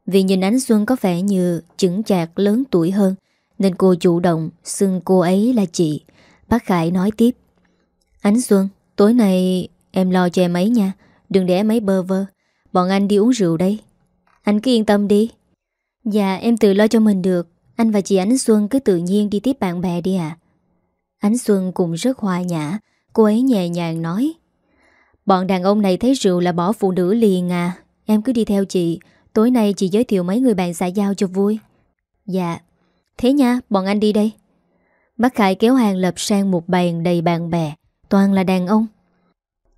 Vì nhìn Ánh Xuân có vẻ như chững chạc lớn tuổi hơn, Nên cô chủ động xưng cô ấy là chị. Bác Khải nói tiếp. Ánh Xuân, Tối nay em lo cho em ấy nha. Đừng để em ấy bơ vơ. Bọn anh đi uống rượu đây. Anh cứ yên tâm đi. Dạ em tự lo cho mình được. Anh và chị Ánh Xuân cứ tự nhiên đi tiếp bạn bè đi à Ánh Xuân cũng rất hòa nhã. Cô ấy nhẹ nhàng nói. Bọn đàn ông này thấy rượu là bỏ phụ nữ liền à. Em cứ đi theo chị. Tối nay chị giới thiệu mấy người bạn xã giao cho vui. Dạ. Thế nha, bọn anh đi đây. Bác Khải kéo hàng lập sang một bàn đầy bạn bè. Toàn là đàn ông.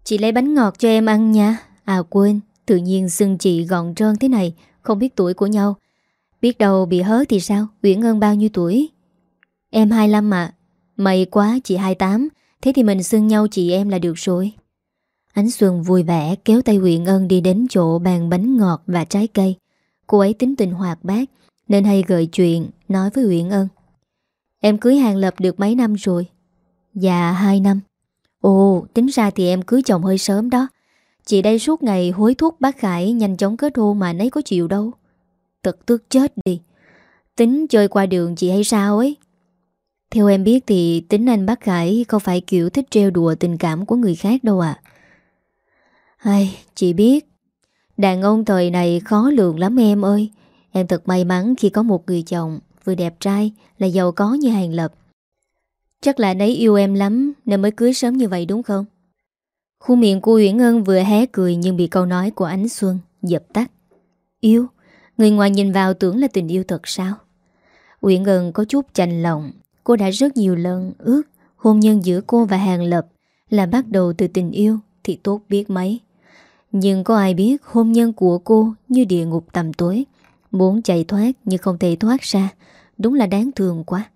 Chị lấy bánh ngọt cho em ăn nha. À quên, tự nhiên xưng chị gọn trơn thế này. Không biết tuổi của nhau. Biết đâu bị hớ thì sao? Uyển Ân bao nhiêu tuổi? Em 25 mà May quá chị 28 Thế thì mình xưng nhau chị em là được rồi. Ánh Xuân vui vẻ kéo tay Uyển Ân đi đến chỗ bàn bánh ngọt và trái cây. Cô ấy tính tình hoạt bát nên hay gợi chuyện nói với Uyển Ân. Em cưới Hàng Lập được mấy năm rồi? Dạ 2 năm. Ồ, tính ra thì em cưới chồng hơi sớm đó. Chị đây suốt ngày hối thúc bác Khải nhanh chóng kết hôn mà nấy có chịu đâu. Tật tước chết đi. Tính chơi qua đường chị hay sao ấy? Theo em biết thì tính anh bác Khải không phải kiểu thích treo đùa tình cảm của người khác đâu à. Ai, chị biết. Đàn ông thời này khó lường lắm em ơi. Em thật may mắn khi có một người chồng Vừa đẹp trai Là giàu có như Hàng Lập. Chắc là nấy yêu em lắm Nên mới cưới sớm như vậy đúng không? Khuôn miệng của Uyển Ngân vừa hé cười Nhưng bị câu nói của Ánh Xuân Dập tắt. Yêu Người ngoài nhìn vào tưởng là tình yêu thật sao? Uyển Ngân có chút chành lòng. Cô đã rất nhiều lần ước Hôn nhân giữa cô và Hàng Lập Là bắt đầu từ tình yêu Thì tốt biết mấy nhưng có ai biết hôn nhân của cô như địa ngục tầm tối, Muốn chạy thoát nhưng không thể thoát ra, Đúng là đáng thương quá.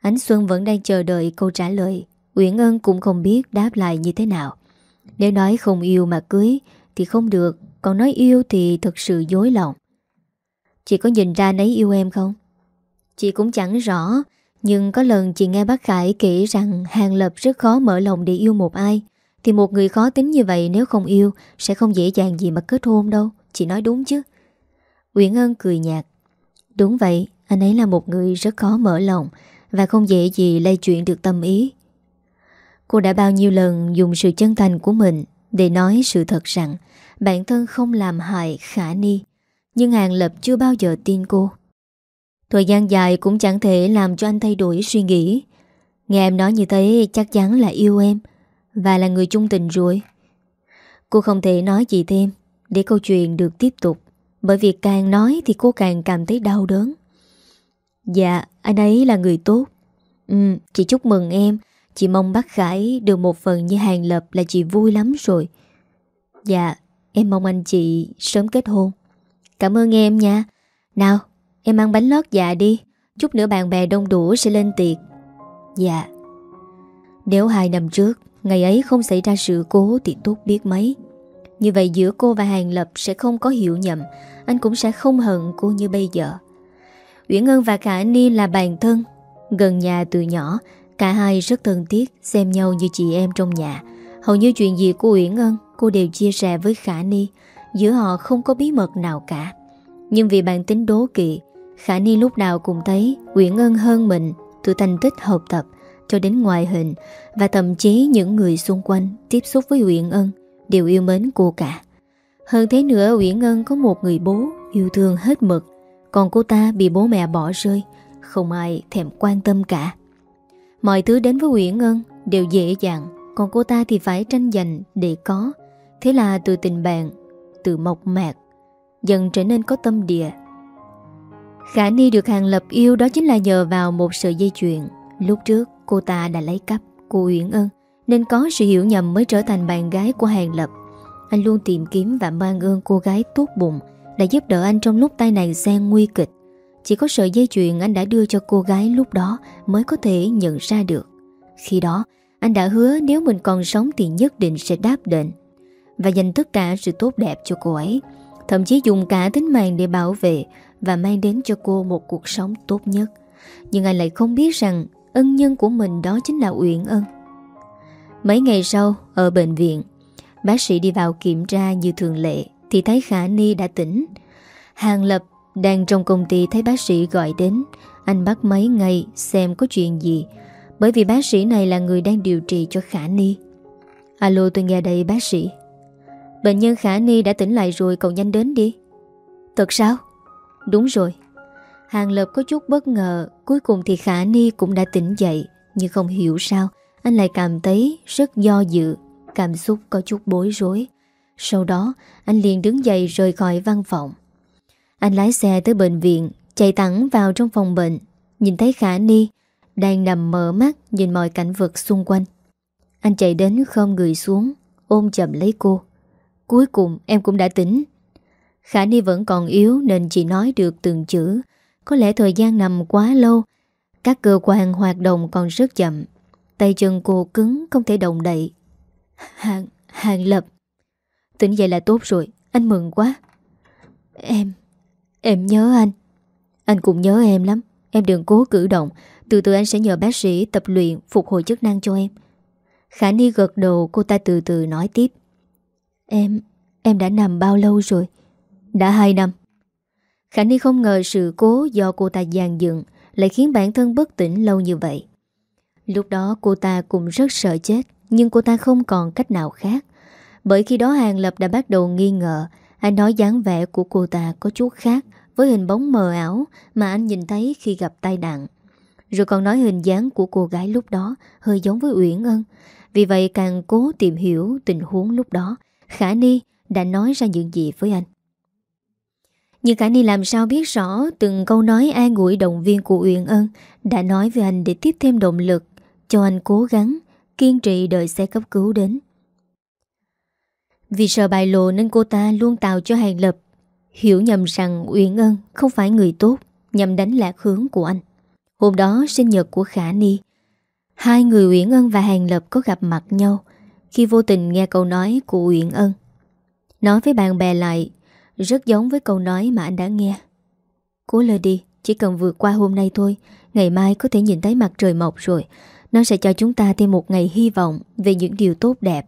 Ánh Xuân vẫn đang chờ đợi câu trả lời, Uyển Ân cũng không biết đáp lại như thế nào. Nếu nói không yêu mà cưới Thì không được, Còn nói yêu thì thật sự dối lòng. Chị có nhìn ra nấy yêu em không? Chị cũng chẳng rõ, Nhưng có lần chị nghe bác Khải kể rằng Hàng Lập rất khó mở lòng để yêu một ai thì một người khó tính như vậy nếu không yêu Sẽ không dễ dàng gì mà kết hôn đâu. Chị nói đúng chứ? Nguyễn Ân cười nhạt. Đúng vậy, anh ấy là một người rất khó mở lòng Và không dễ gì lây chuyện được tâm ý. Cô đã bao nhiêu lần dùng sự chân thành của mình Để nói sự thật rằng Bản thân không làm hại khả ni Nhưng Hàng Lập chưa bao giờ tin cô. Thời gian dài cũng chẳng thể làm cho anh thay đổi suy nghĩ. Nghe em nói như thế chắc chắn là yêu em và là người chung tình rồi. Cô không thể nói gì thêm Để câu chuyện được tiếp tục. Bởi vì càng nói thì cô càng cảm thấy đau đớn. Dạ anh ấy là người tốt. Ừ chị chúc mừng em. Chị mong bác Khải được một phần như hàng lập là chị vui lắm rồi. Dạ em mong anh chị sớm kết hôn. Cảm ơn em nha. Nào, em ăn bánh lót dạ đi. Chút nữa bạn bè đông đủ sẽ lên tiệc. Dạ. Nếu hai năm trước Ngày ấy không xảy ra sự cố thì tốt biết mấy. Như vậy giữa cô và Hàng Lập sẽ không có hiểu nhầm, Anh cũng sẽ không hận cô như bây giờ. Uyển Ngân và Khả Ni là bạn thân, Gần nhà từ nhỏ, Cả hai rất thân thiết, Xem nhau như chị em trong nhà. Hầu như chuyện gì của Uyển Ngân Cô đều chia sẻ với Khả Ni, Giữa họ không có bí mật nào cả. Nhưng vì bản tính đố kỵ, Khả Ni lúc nào cũng thấy Uyển Ngân hơn mình Từ thành tích học tập cho đến ngoại hình và thậm chí những người xung quanh tiếp xúc với Uyển Ân đều yêu mến cô cả. Hơn thế nữa Uyển Ân có một người bố yêu thương hết mực, còn cô ta bị bố mẹ bỏ rơi, không ai thèm quan tâm cả. Mọi thứ đến với Uyển Ân đều dễ dàng, còn cô ta thì phải tranh giành để có. Thế là từ tình bạn, từ mộc mạc, dần trở nên có tâm địa. Khả Ni được Hàng Lập yêu đó chính là nhờ vào một sợi dây chuyền. Lúc trước cô ta đã lấy cắp cô Uyển Ân Nên có sự hiểu nhầm mới trở thành bạn gái của Hàng Lập Anh luôn tìm kiếm và mang ơn cô gái tốt bụng đã giúp đỡ anh trong lúc tai nạn xe nguy kịch. Chỉ có sợi dây chuyền anh đã đưa cho cô gái lúc đó mới có thể nhận ra được. Khi đó, anh đã hứa nếu mình còn sống thì nhất định sẽ đáp đền và dành tất cả sự tốt đẹp cho cô ấy. Thậm chí dùng cả tính mạng để bảo vệ và mang đến cho cô một cuộc sống tốt nhất. Nhưng anh lại không biết rằng ân nhân của mình đó chính là Uyển Ân. Mấy ngày sau, ở bệnh viện, bác sĩ đi vào kiểm tra như thường lệ thì thấy Khả Ni đã tỉnh. Hàng Lập đang trong công ty thấy bác sĩ gọi đến, anh bắt mấy ngày xem có chuyện gì, bởi vì bác sĩ này là người đang điều trị cho Khả Ni. Alo tôi nghe đây bác sĩ. Bệnh nhân Khả Ni đã tỉnh lại rồi cậu nhanh đến đi. Thật sao? Đúng rồi. Hàng Lập có chút bất ngờ, cuối cùng thì Khả Ni cũng đã tỉnh dậy, nhưng không hiểu sao, anh lại cảm thấy rất do dự, cảm xúc có chút bối rối. Sau đó, anh liền đứng dậy rời khỏi văn phòng. Anh lái xe tới bệnh viện, chạy thẳng vào trong phòng bệnh, nhìn thấy Khả Ni đang nằm mở mắt nhìn mọi cảnh vật xung quanh. Anh chạy đến khom người xuống, ôm chậm lấy cô. Cuối cùng em cũng đã tỉnh. Khả Ni vẫn còn yếu nên chỉ nói được từng chữ. Có lẽ thời gian nằm quá lâu, các cơ quan hoạt động còn rất chậm. Tay chân cô cứng không thể động đậy. Hàng, hàng lập. Tỉnh dậy là tốt rồi, anh mừng quá. Em, em nhớ anh. Anh cũng nhớ em lắm. Em đừng cố cử động, từ từ anh sẽ nhờ bác sĩ tập luyện phục hồi chức năng cho em. Khả Ni gật đầu cô ta từ từ nói tiếp. Em, em đã nằm bao lâu rồi? Đã 2 năm. Khả Ni không ngờ sự cố do cô ta dàn dựng lại khiến bản thân bất tỉnh lâu như vậy. Lúc đó cô ta cũng rất sợ chết, nhưng cô ta không còn cách nào khác. Bởi khi đó Hàng Lập đã bắt đầu nghi ngờ, anh nói dáng vẻ của cô ta có chút khác với hình bóng mờ ảo mà anh nhìn thấy khi gặp tai nạn. Rồi còn nói hình dáng của cô gái lúc đó hơi giống với Uyển Ân. Vì vậy càng cố tìm hiểu tình huống lúc đó, Khả Ni đã nói ra những gì với anh. Nhưng Khả Ni làm sao biết rõ từng câu nói an ủi động viên của Uyển Ân đã nói với anh để tiếp thêm động lực cho anh cố gắng, kiên trì đợi xe cấp cứu đến. Vì sợ bài lộ nên cô ta luôn tạo cho Hàng Lập hiểu nhầm rằng Uyển Ân không phải người tốt nhằm đánh lạc hướng của anh. Hôm đó sinh nhật của Khả Ni, hai người Uyển Ân và Hàng Lập có gặp mặt nhau khi vô tình nghe câu nói của Uyển Ân. Nói với bạn bè lại, rất giống với câu nói mà anh đã nghe. Cố lơ đi, chỉ cần vượt qua hôm nay thôi, ngày mai có thể nhìn thấy mặt trời mọc rồi. Nó sẽ cho chúng ta thêm một ngày hy vọng về những điều tốt đẹp.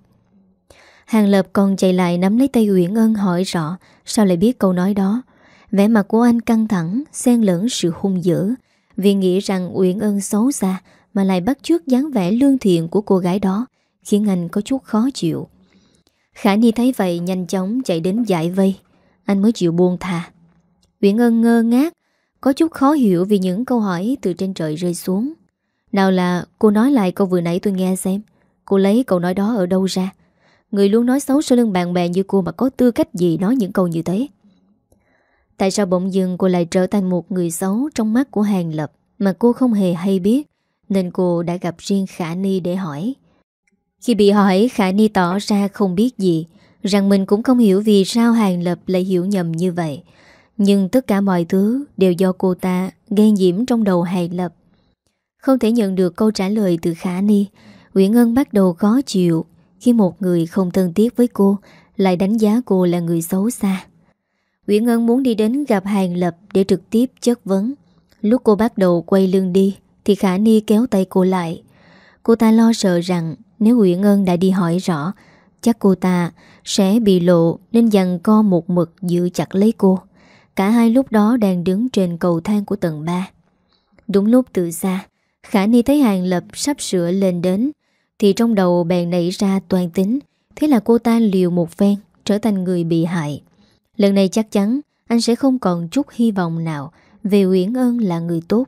Hàng Lập còn chạy lại nắm lấy tay Uyển Ân hỏi rõ sao lại biết câu nói đó. Vẻ mặt của anh căng thẳng, xen lẫn sự hung dữ, vì nghĩ rằng Uyển Ân xấu xa mà lại bắt chước dáng vẻ lương thiện của cô gái đó, khiến anh có chút khó chịu. Khả Ni thấy vậy nhanh chóng chạy đến giải vây, anh mới chịu buông thà. Uyển Ân ngơ ngác, có chút khó hiểu vì những câu hỏi từ trên trời rơi xuống. Nào là cô nói lại câu vừa nãy tôi nghe xem, cô lấy câu nói đó ở đâu ra? Người luôn nói xấu sau lưng bạn bè như cô mà có tư cách gì nói những câu như thế? Tại sao bỗng dưng cô lại trở thành một người xấu trong mắt của Hàng Lập mà cô không hề hay biết nên cô đã gặp riêng Khả Ni để hỏi. Khi bị hỏi Khả Ni tỏ ra không biết gì rằng mình cũng không hiểu vì sao Hàng Lập lại hiểu nhầm như vậy. Nhưng tất cả mọi thứ đều do cô ta gây nhiễm trong đầu Hàng Lập. Không thể nhận được câu trả lời từ Khả Ni, Nguyễn Ngân bắt đầu khó chịu khi một người không thân thiết với cô lại đánh giá cô là người xấu xa. Nguyễn Ngân muốn đi đến gặp Hàng Lập để trực tiếp chất vấn. Lúc cô bắt đầu quay lưng đi thì Khả Ni kéo tay cô lại. Cô ta lo sợ rằng nếu Nguyễn Ngân đã đi hỏi rõ chắc cô ta sẽ bị lộ nên dằn co một mực giữ chặt lấy cô. Cả hai lúc đó đang đứng trên cầu thang của tầng 3. Đúng lúc từ xa, Khả Ni thấy Hàng Lập sắp sửa lên đến thì trong đầu bèn nảy ra toàn tính Thế là cô ta liều một phen Trở thành người bị hại Lần này chắc chắn anh sẽ không còn chút hy vọng nào Về Uyển Ân là người tốt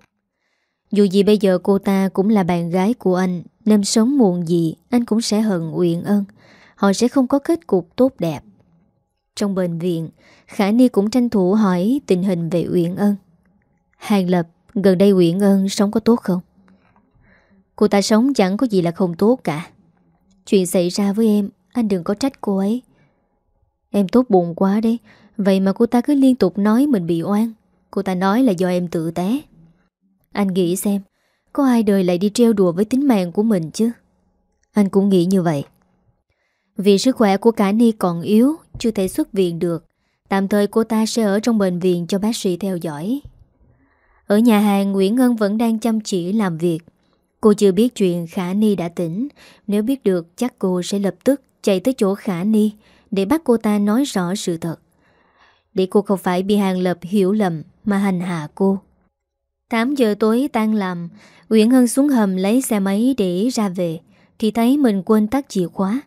Dù gì bây giờ cô ta cũng là bạn gái của anh Nên sống muộn gì Anh cũng sẽ hận Uyển Ân Họ sẽ không có kết cục tốt đẹp. Trong bệnh viện, Khả Ni cũng tranh thủ hỏi tình hình về Uyển Ân. Hàng Lập, Gần đây Uyển Ân sống có tốt không? Cô ta sống chẳng có gì là không tốt cả. Chuyện xảy ra với em, Anh đừng có trách cô ấy. Em tốt bụng quá đấy, Vậy mà cô ta cứ liên tục nói mình bị oan. Cô ta nói là do em tự té. Anh nghĩ xem, Có ai đời lại đi treo đùa với tính mạng của mình chứ? Anh cũng nghĩ như vậy. Vì sức khỏe của cả Ni còn yếu, Chưa thể xuất viện được. Tạm thời cô ta sẽ ở trong bệnh viện cho bác sĩ theo dõi. Ở nhà hàng, Nguyễn Ngân vẫn đang chăm chỉ làm việc. Cô chưa biết chuyện Khả Ni đã tỉnh. Nếu biết được, chắc cô sẽ lập tức chạy tới chỗ Khả Ni Để bắt cô ta nói rõ sự thật. Để cô không phải bị Hàng Lập hiểu lầm Mà hành hạ cô. 8 giờ tối tan làm, Nguyễn Hân xuống hầm lấy xe máy để ra về. Thì thấy mình quên tắt chìa khóa.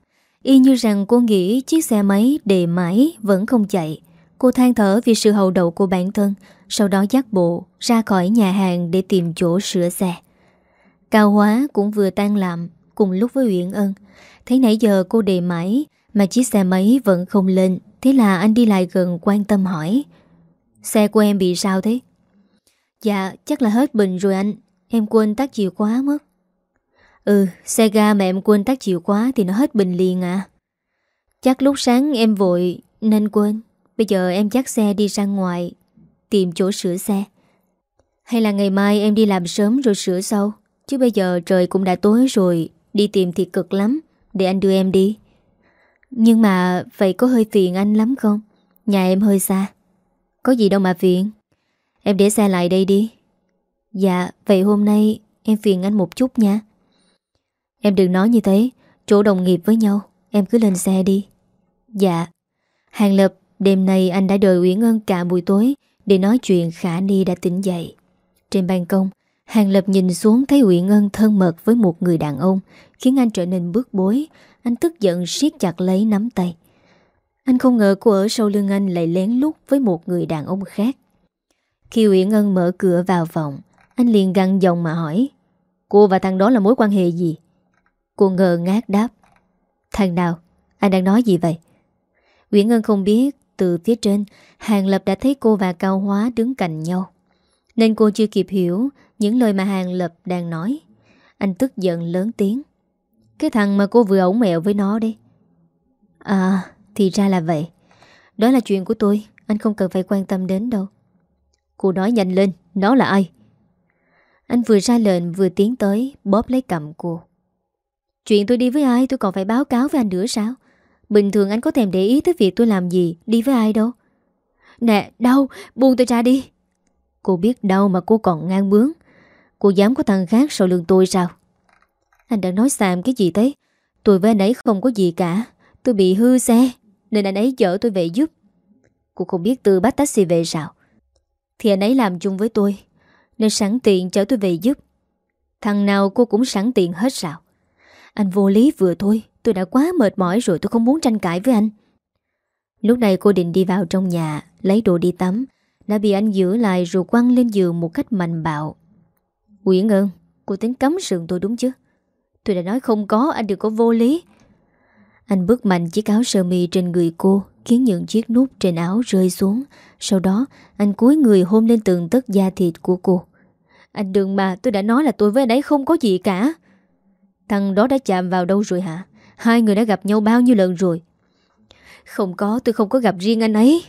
Y như rằng cô nghĩ chiếc xe máy đề mãi vẫn không chạy. Cô than thở vì sự hậu đậu của bản thân, Sau đó dắt bộ, ra khỏi nhà hàng để tìm chỗ sửa xe. Cao Hóa cũng vừa tan làm, cùng lúc với Uyển Ân. Thấy nãy giờ cô đề mãi Mà chiếc xe máy vẫn không lên, Thế là anh đi lại gần quan tâm hỏi, Xe của em bị sao thế? Dạ chắc là hết bình rồi anh. Em quên tắt chìa khóa mất. Ừ xe ga mà em quên tắt chìa khóa Thì nó hết bình liền à. Chắc lúc sáng em vội, nên quên. Bây giờ em chắc xe đi ra ngoài, Tìm chỗ sửa xe. Hay là ngày mai em đi làm sớm rồi sửa sau? Chứ bây giờ trời cũng đã tối rồi, Đi tìm thì cực lắm, Để anh đưa em đi. Nhưng mà vậy có hơi phiền anh lắm không? Nhà em hơi xa. Có gì đâu mà phiền. Em để xe lại đây đi. Dạ vậy hôm nay em phiền anh một chút nha. Em đừng nói như thế. Chỗ đồng nghiệp với nhau, Em cứ lên xe đi. Dạ. Hàng Lập, đêm nay anh đã đợi Uyển Ân cả buổi tối Để nói chuyện Khả Ni đã tỉnh dậy. Trên ban công, Hàng Lập nhìn xuống thấy Uyển Ân thân mật với một người đàn ông, Khiến anh trở nên bước bối. Anh tức giận siết chặt lấy nắm tay. Anh không ngờ cô ở sau lưng anh lại lén lút với một người đàn ông khác. Khi Uyển Ân mở cửa vào phòng, Anh liền găng giọng mà hỏi, Cô và thằng đó là mối quan hệ gì? Cô ngờ ngát đáp. Thằng nào? Anh đang nói gì vậy? Uyển ngân không biết, Từ phía trên, Hàng Lập đã thấy cô và Cao Hóa đứng cạnh nhau. Nên cô chưa kịp hiểu những lời mà Hàng Lập đang nói. Anh tức giận lớn tiếng. Cái thằng mà cô vừa ổng mẹo với nó đi À thì ra là vậy. Đó là chuyện của tôi, Anh không cần phải quan tâm đến đâu. Cô nói nhanh lên, Nó là ai? Anh vừa ra lệnh vừa tiến tới, Bóp lấy cầm cô. Chuyện tôi đi với ai, tôi còn phải báo cáo với anh nữa sao? Bình thường anh có thèm để ý tới việc tôi làm gì, Đi với ai đâu. Nè, đau buông tôi ra đi. Cô biết đau mà cô còn ngang bướng. Cô dám có thằng khác sau lưng tôi sao? Anh đang nói xàm cái gì thế? Tôi với anh ấy không có gì cả. Tôi bị hư xe, Nên anh ấy chở tôi về giúp. Cô không biết từ bắt taxi về sao. Thì anh ấy làm chung với tôi, Nên sẵn tiện chở tôi về giúp. Thằng nào cô cũng sẵn tiện hết sao? Anh vô lý vừa thôi, Tôi đã quá mệt mỏi rồi tôi không muốn tranh cãi với anh. Lúc này cô định đi vào trong nhà, Lấy đồ đi tắm, Đã bị anh giữ lại rồi quăng lên giường một cách mạnh bạo. Uyển ơn Cô tính cấm sườn tôi đúng chứ? Tôi đã nói không có, anh đừng có vô lý. Anh bước mạnh chiếc áo sơ mi trên người cô, Khiến những chiếc nút trên áo rơi xuống. Sau đó, anh cúi người hôn lên từng tất da thịt của cô. Anh đừng mà, tôi đã nói là tôi với anh ấy không có gì cả. Thằng đó đã chạm vào đâu rồi hả? Hai người đã gặp nhau bao nhiêu lần rồi? Không có, tôi không có gặp riêng anh ấy.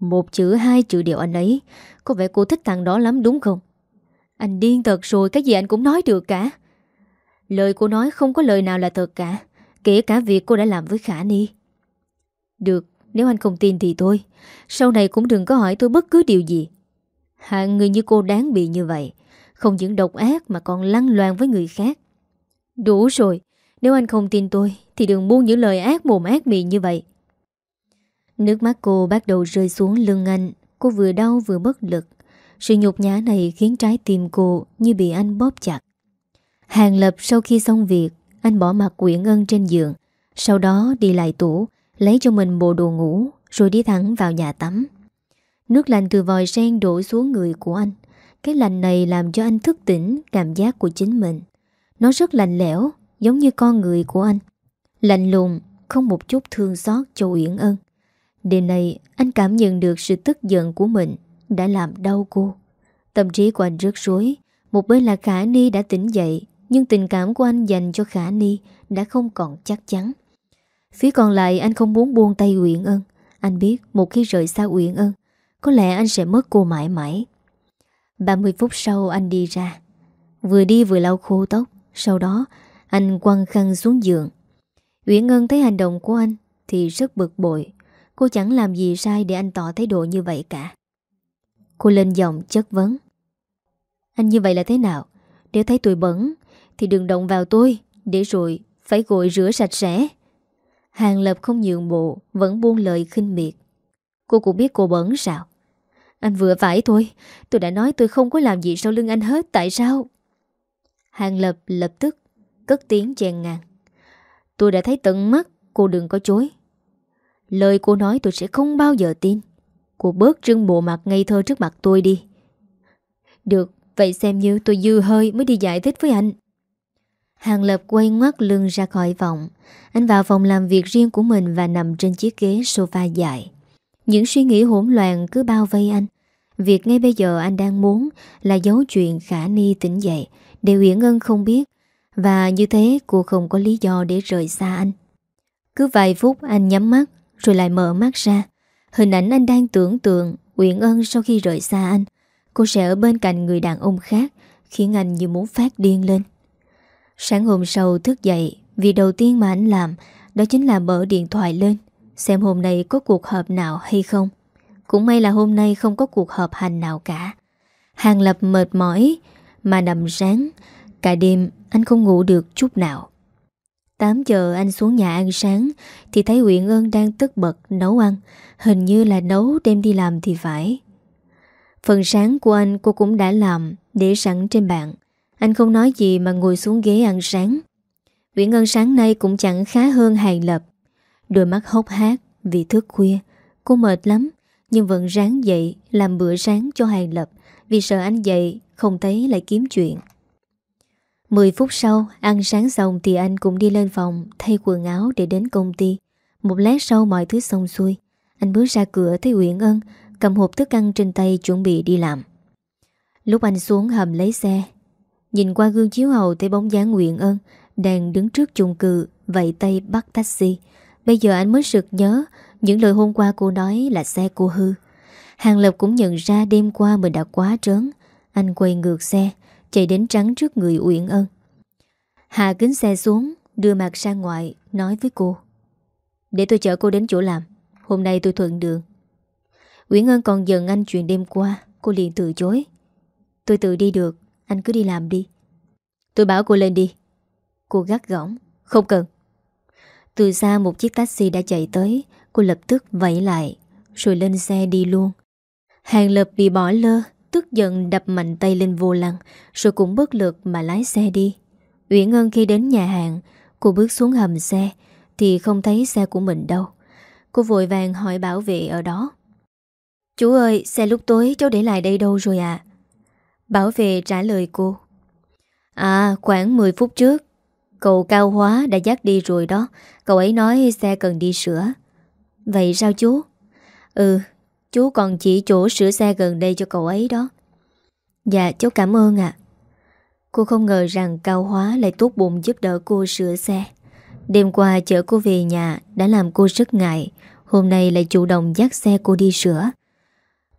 Một chữ, hai chữ đều anh ấy. Có vẻ cô thích thằng đó lắm đúng không? Anh điên thật rồi, Cái gì anh cũng nói được cả. Lời cô nói không có lời nào là thật cả. Kể cả việc cô đã làm với Khả Ni. Được, Nếu anh không tin thì thôi. Sau này cũng đừng có hỏi tôi bất cứ điều gì. Hạng người như cô đáng bị như vậy. Không những độc ác mà còn lăng loàn với người khác. Đủ rồi Nếu anh không tin tôi Thì đừng buông những lời ác mồm ác miệng như vậy Nước mắt cô bắt đầu rơi xuống lưng anh Cô vừa đau vừa bất lực sự nhục nhã này khiến trái tim cô như bị anh bóp chặt. Hàng lập sau khi xong việc, anh bỏ mặt Quyển Ân trên giường, sau đó đi lại tủ, lấy cho mình bộ đồ ngủ, rồi đi thẳng vào nhà tắm. Nước lạnh từ vòi sen đổ xuống người của anh. Cái lạnh này làm cho anh thức tỉnh cảm giác của chính mình. Nó rất lạnh lẽo, giống như con người của anh. Lạnh lùng, không một chút thương xót cho Uyển Ân. Đêm này anh cảm nhận được sự tức giận của mình đã làm đau cô. Tâm trí của anh rớt rối. Một bên là Khả Ni đã tỉnh dậy, nhưng tình cảm của anh dành cho Khả Ni đã không còn chắc chắn. Phía còn lại anh không muốn buông tay Uyển Ân. Anh biết một khi rời xa Uyển Ân Có lẽ anh sẽ mất cô mãi mãi 30 phút sau anh đi ra Vừa đi vừa lau khô tóc sau đó, anh quăng khăn xuống giường. Uyển Ngân thấy hành động của anh Thì rất bực bội. Cô chẳng làm gì sai để anh tỏ thái độ như vậy cả. Cô lên giọng chất vấn. Anh như vậy là thế nào? Nếu thấy tôi bẩn, Thì đừng động vào tôi, Để rồi phải gội rửa sạch sẽ. Hàng Lập không nhượng bộ, Vẫn buông lời khinh miệt. Cô cũng biết cô bẩn sao? Anh vừa phải thôi, Tôi đã nói tôi không có làm gì sau lưng anh hết, Tại sao? Hàng Lập lập tức Cất tiếng chèn ngang Tôi đã thấy tận mắt, Cô đừng có chối. Lời cô nói tôi sẽ không bao giờ tin. Cô bớt trưng bộ mặt ngây thơ trước mặt tôi đi. Được, Vậy xem như tôi dư hơi mới đi giải thích với anh. Hàng Lập quay ngoắt lưng ra khỏi phòng Anh vào phòng làm việc riêng của mình Và nằm trên chiếc ghế sofa dài. Những suy nghĩ hỗn loạn cứ bao vây anh. Việc ngay bây giờ anh đang muốn Là giấu chuyện khả ni tỉnh dậy. Để Uyển Ngân không biết. Và như thế, cô không có lý do để rời xa anh. Cứ vài phút, anh nhắm mắt, Rồi lại mở mắt ra. Hình ảnh anh đang tưởng tượng Uyển Ân sau khi rời xa anh. Cô sẽ ở bên cạnh người đàn ông khác, Khiến anh như muốn phát điên lên. Sáng hôm sau thức dậy Việc đầu tiên mà anh làm, Đó chính là mở điện thoại lên, Xem hôm nay có cuộc họp nào hay không. Cũng may là hôm nay không có cuộc họp hành nào cả. Hàng lập mệt mỏi mà nằm sáng Cả đêm, anh không ngủ được chút nào. 8 giờ anh xuống nhà ăn sáng, Thì thấy Uyển Ơn đang tức bật nấu ăn. Hình như là nấu đem đi làm thì phải. Phần sáng của anh cô cũng đã làm Để sẵn trên bàn. Anh không nói gì mà ngồi xuống ghế ăn sáng. Uyển Ân sáng nay cũng chẳng khá hơn Hàng Lập. Đôi mắt hốc hát vì thức khuya. Cô mệt lắm, Nhưng vẫn ráng dậy làm bữa sáng cho Hàng Lập Vì sợ anh dậy không thấy lại kiếm chuyện. 10 phút sau, Ăn sáng xong thì anh cũng đi lên phòng, Thay quần áo để đến công ty. Một lát sau mọi thứ xong xuôi, Anh bước ra cửa thấy Uyển Ân, Cầm hộp thức ăn trên tay chuẩn bị đi làm. Lúc anh xuống hầm lấy xe, Nhìn qua gương chiếu hậu thấy bóng dáng uyển Ân Đang đứng trước chung cư, Vẫy tay bắt taxi. Bây giờ anh mới sực nhớ, Những lời hôm qua cô nói là xe cô hư. Hàng Lập cũng nhận ra đêm qua mình đã quá trớn anh quay ngược xe, Chạy đến trắng trước người Uyển Ân. Hạ kính xe xuống, Đưa mặt sang ngoài, Nói với cô. Để tôi chở cô đến chỗ làm, Hôm nay tôi thuận đường. Uyển Ân còn giận anh chuyện đêm qua, Cô liền từ chối. Tôi tự đi được, Anh cứ đi làm đi. Tôi bảo cô lên đi. Cô gắt gỏng, Không cần. Từ xa một chiếc taxi đã chạy tới, Cô lập tức vẫy lại, Rồi lên xe đi luôn. Hàng lập bị bỏ lơ Tức giận đập mạnh tay lên vô lăng Rồi cũng bất lực mà lái xe đi Uyển Ngân khi đến nhà hàng Cô bước xuống hầm xe Thì không thấy xe của mình đâu Cô vội vàng hỏi bảo vệ ở đó Chú ơi, xe lúc tối cháu để lại đây đâu rồi ạ? À? Bảo vệ trả lời cô. À, khoảng 10 phút trước, cậu cao hóa đã dắt đi rồi đó. Cậu ấy nói xe cần đi sửa. Vậy sao chú? Ừ, chú còn chỉ chỗ sửa xe gần đây cho cậu ấy đó. Dạ, cháu cảm ơn ạ. Cô không ngờ rằng Cao Hóa lại tốt bụng giúp đỡ cô sửa xe. Đêm qua chở cô về nhà đã làm cô rất ngại. Hôm nay lại chủ động dắt xe cô đi sửa.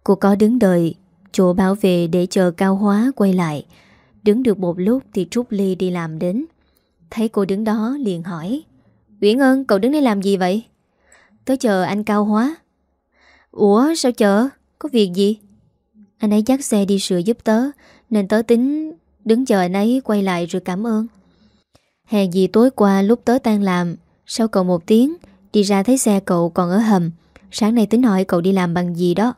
Cô có đứng đợi Chỗ bảo vệ để chờ cao hóa quay lại Đứng được một lúc thì Trúc Ly đi làm đến Thấy cô đứng đó liền hỏi Uyển ơn cậu đứng đây làm gì vậy Tớ chờ anh cao hóa Ủa, sao chờ Có việc gì? Anh ấy dắt xe đi sửa giúp tớ, Nên tớ tính đứng chờ anh ấy quay lại rồi cảm ơn. Hèn gì tối qua lúc tớ tan làm, Sau cậu một tiếng, Đi ra thấy xe cậu còn ở hầm. Sáng nay tính hỏi cậu đi làm bằng gì đó.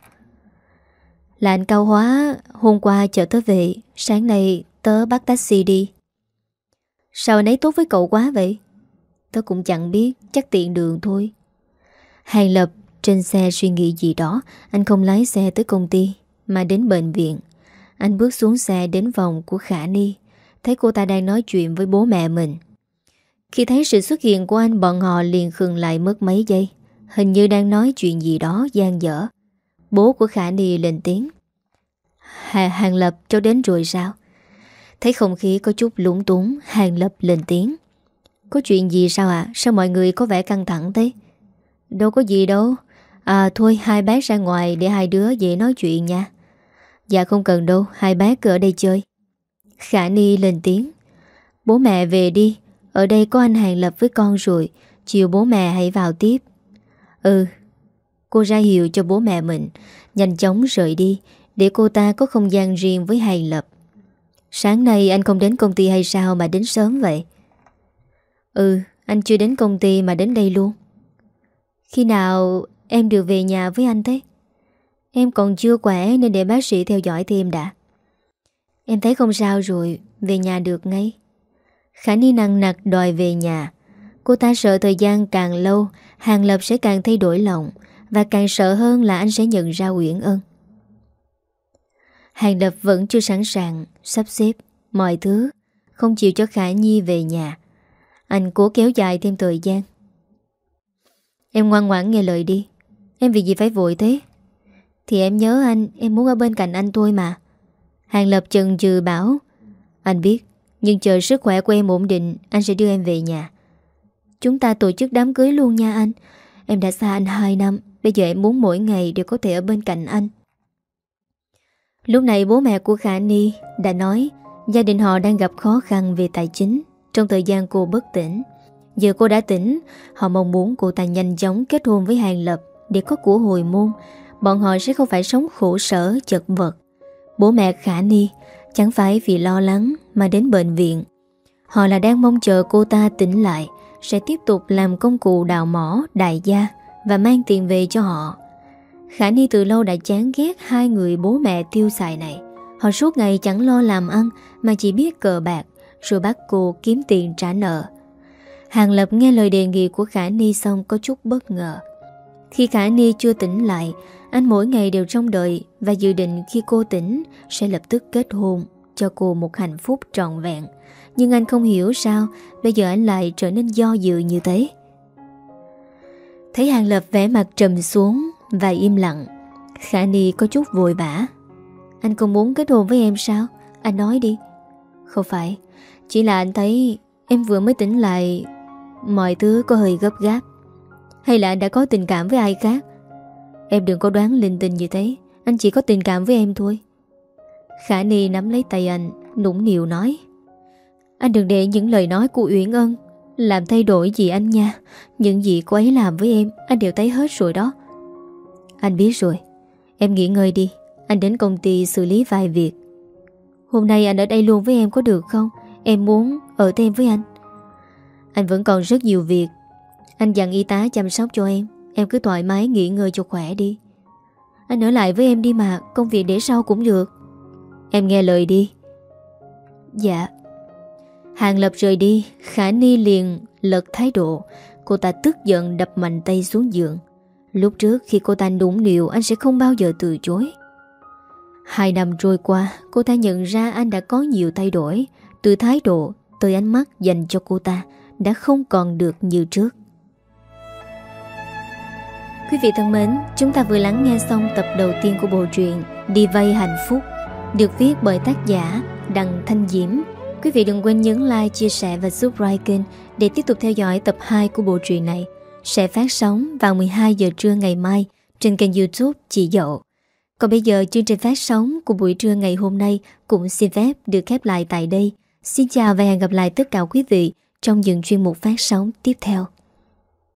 Là anh Cao Hóa, Hôm qua chở tớ về, Sáng nay tớ bắt taxi đi. Sao anh ấy tốt với cậu quá vậy? Tớ cũng chẳng biết, Chắc tiện đường thôi. Hàng Lập trên xe suy nghĩ gì đó Anh không lái xe tới công ty Mà đến bệnh viện. Anh bước xuống xe đến vòng của Khả Ni. Thấy cô ta đang nói chuyện với bố mẹ mình. Khi thấy sự xuất hiện của anh Bọn họ liền khừng lại mất mấy giây. Hình như đang nói chuyện gì đó gian dở. Bố của Khả Ni lên tiếng. Hà, Hàng Lập cháu đến rồi sao? Thấy không khí có chút lúng túng Hàng Lập lên tiếng. Có chuyện gì sao ạ? À? Sao mọi người có vẻ căng thẳng thế? Đâu có gì đâu. À thôi, hai bác ra ngoài để hai đứa dễ nói chuyện nha. Dạ không cần đâu, Hai bác cứ ở đây chơi. Khả Ni lên tiếng. Bố mẹ về đi, Ở đây có anh Hàng Lập với con rồi, Chiều bố mẹ hãy vào tiếp. Ừ Cô ra hiệu cho bố mẹ mình, Nhanh chóng rời đi, Để cô ta có không gian riêng với Hàng Lập. Sáng nay anh không đến công ty hay sao Mà đến sớm vậy? Ừ anh chưa đến công ty mà đến đây luôn. Khi nào em được về nhà với anh thế. Em còn chưa khỏe Nên để bác sĩ theo dõi thêm đã. Em thấy không sao rồi, Về nhà được ngay. Khả Ni nặng nặc đòi về nhà. Cô ta sợ thời gian càng lâu, Hàng Lập sẽ càng thay đổi lòng, Và càng sợ hơn là anh sẽ nhận ra Uyển Ân. Hàng Lập vẫn chưa sẵn sàng, Sắp xếp mọi thứ, Không chịu cho Khả Nhi về nhà. Anh cố kéo dài thêm thời gian. Em ngoan ngoãn nghe lời đi. Em vì gì phải vội thế? Thì em nhớ anh, Em muốn ở bên cạnh anh thôi mà. Hàng Lập chừng chừ bảo, Anh biết, Nhưng chờ sức khỏe của em ổn định, Anh sẽ đưa em về nhà. Chúng ta tổ chức đám cưới luôn nha anh. Em đã xa anh 2 năm, Bây giờ em muốn mỗi ngày đều có thể ở bên cạnh anh. Lúc này bố mẹ của Khả Ni đã nói, Gia đình họ đang gặp khó khăn về tài chính, Trong thời gian cô bất tỉnh. Giờ cô đã tỉnh, Họ mong muốn cô ta nhanh chóng kết hôn với Hàng Lập. Để có của hồi môn Bọn họ sẽ không phải sống khổ sở, chật vật. Bố mẹ Khả Ni Chẳng phải vì lo lắng mà đến bệnh viện. Họ là đang mong chờ cô ta tỉnh lại Sẽ tiếp tục làm công cụ đào mỏ, đại gia Và mang tiền về cho họ. Khả Ni từ lâu đã chán ghét hai người bố mẹ tiêu xài này. Họ suốt ngày chẳng lo làm ăn Mà chỉ biết cờ bạc Rồi bắt cô kiếm tiền trả nợ. Hàng Lập nghe lời đề nghị của Khả Ni xong có chút bất ngờ. Khi Khả Ni chưa tỉnh lại, Anh mỗi ngày đều trong đợi Và dự định khi cô tỉnh, Sẽ lập tức kết hôn Cho cô một hạnh phúc trọn vẹn. Nhưng anh không hiểu sao Bây giờ anh lại trở nên do dự như thế. Thấy Hàng Lập vẽ mặt trầm xuống Và im lặng, Khả Ni có chút vội vã. Anh không muốn kết hôn với em sao? Anh nói đi. Không phải, Chỉ là anh thấy em vừa mới tỉnh lại, Mọi thứ có hơi gấp gáp. Hay là anh đã có tình cảm với ai khác? Em đừng có đoán linh tinh như thế. Anh chỉ có tình cảm với em thôi. Khả Ni nắm lấy tay anh, Nũng nịu nói. Anh đừng để những lời nói của Uyển Ân Làm thay đổi gì anh nha. Những gì cô ấy làm với em, Anh đều thấy hết rồi đó. Anh biết rồi. Em nghỉ ngơi đi. Anh đến công ty xử lý vài việc. Hôm nay anh ở đây luôn với em có được không? Em muốn ở thêm với anh. Anh vẫn còn rất nhiều việc anh dặn y tá chăm sóc cho em. Em cứ thoải mái nghỉ ngơi cho khỏe đi. Anh ở lại với em đi mà, Công việc để sau cũng được. Em nghe lời đi. Dạ. Hàng Lập rời đi, Khả Ni liền lật thái độ. Cô ta tức giận đập mạnh tay xuống giường. Lúc trước khi cô ta đúng điều Anh sẽ không bao giờ từ chối. Hai năm trôi qua, Cô ta nhận ra anh đã có nhiều thay đổi. Từ thái độ tới ánh mắt dành cho cô ta Đã không còn được như trước. Quý vị thân mến Chúng ta vừa lắng nghe xong tập đầu tiên của bộ truyện Đi vay hạnh phúc Được viết bởi tác giả Đặng Thanh Diễm Quý vị đừng quên nhấn like, chia sẻ và subscribe kênh Để tiếp tục theo dõi tập 2 của bộ truyện này Sẽ phát sóng vào 12 giờ trưa ngày mai Trên kênh youtube Chị Dậu còn bây giờ chương trình phát sóng của buổi trưa ngày hôm nay cũng xin phép được khép lại tại đây. Xin chào và hẹn gặp lại tất cả quý vị trong những chuyên mục phát sóng tiếp theo.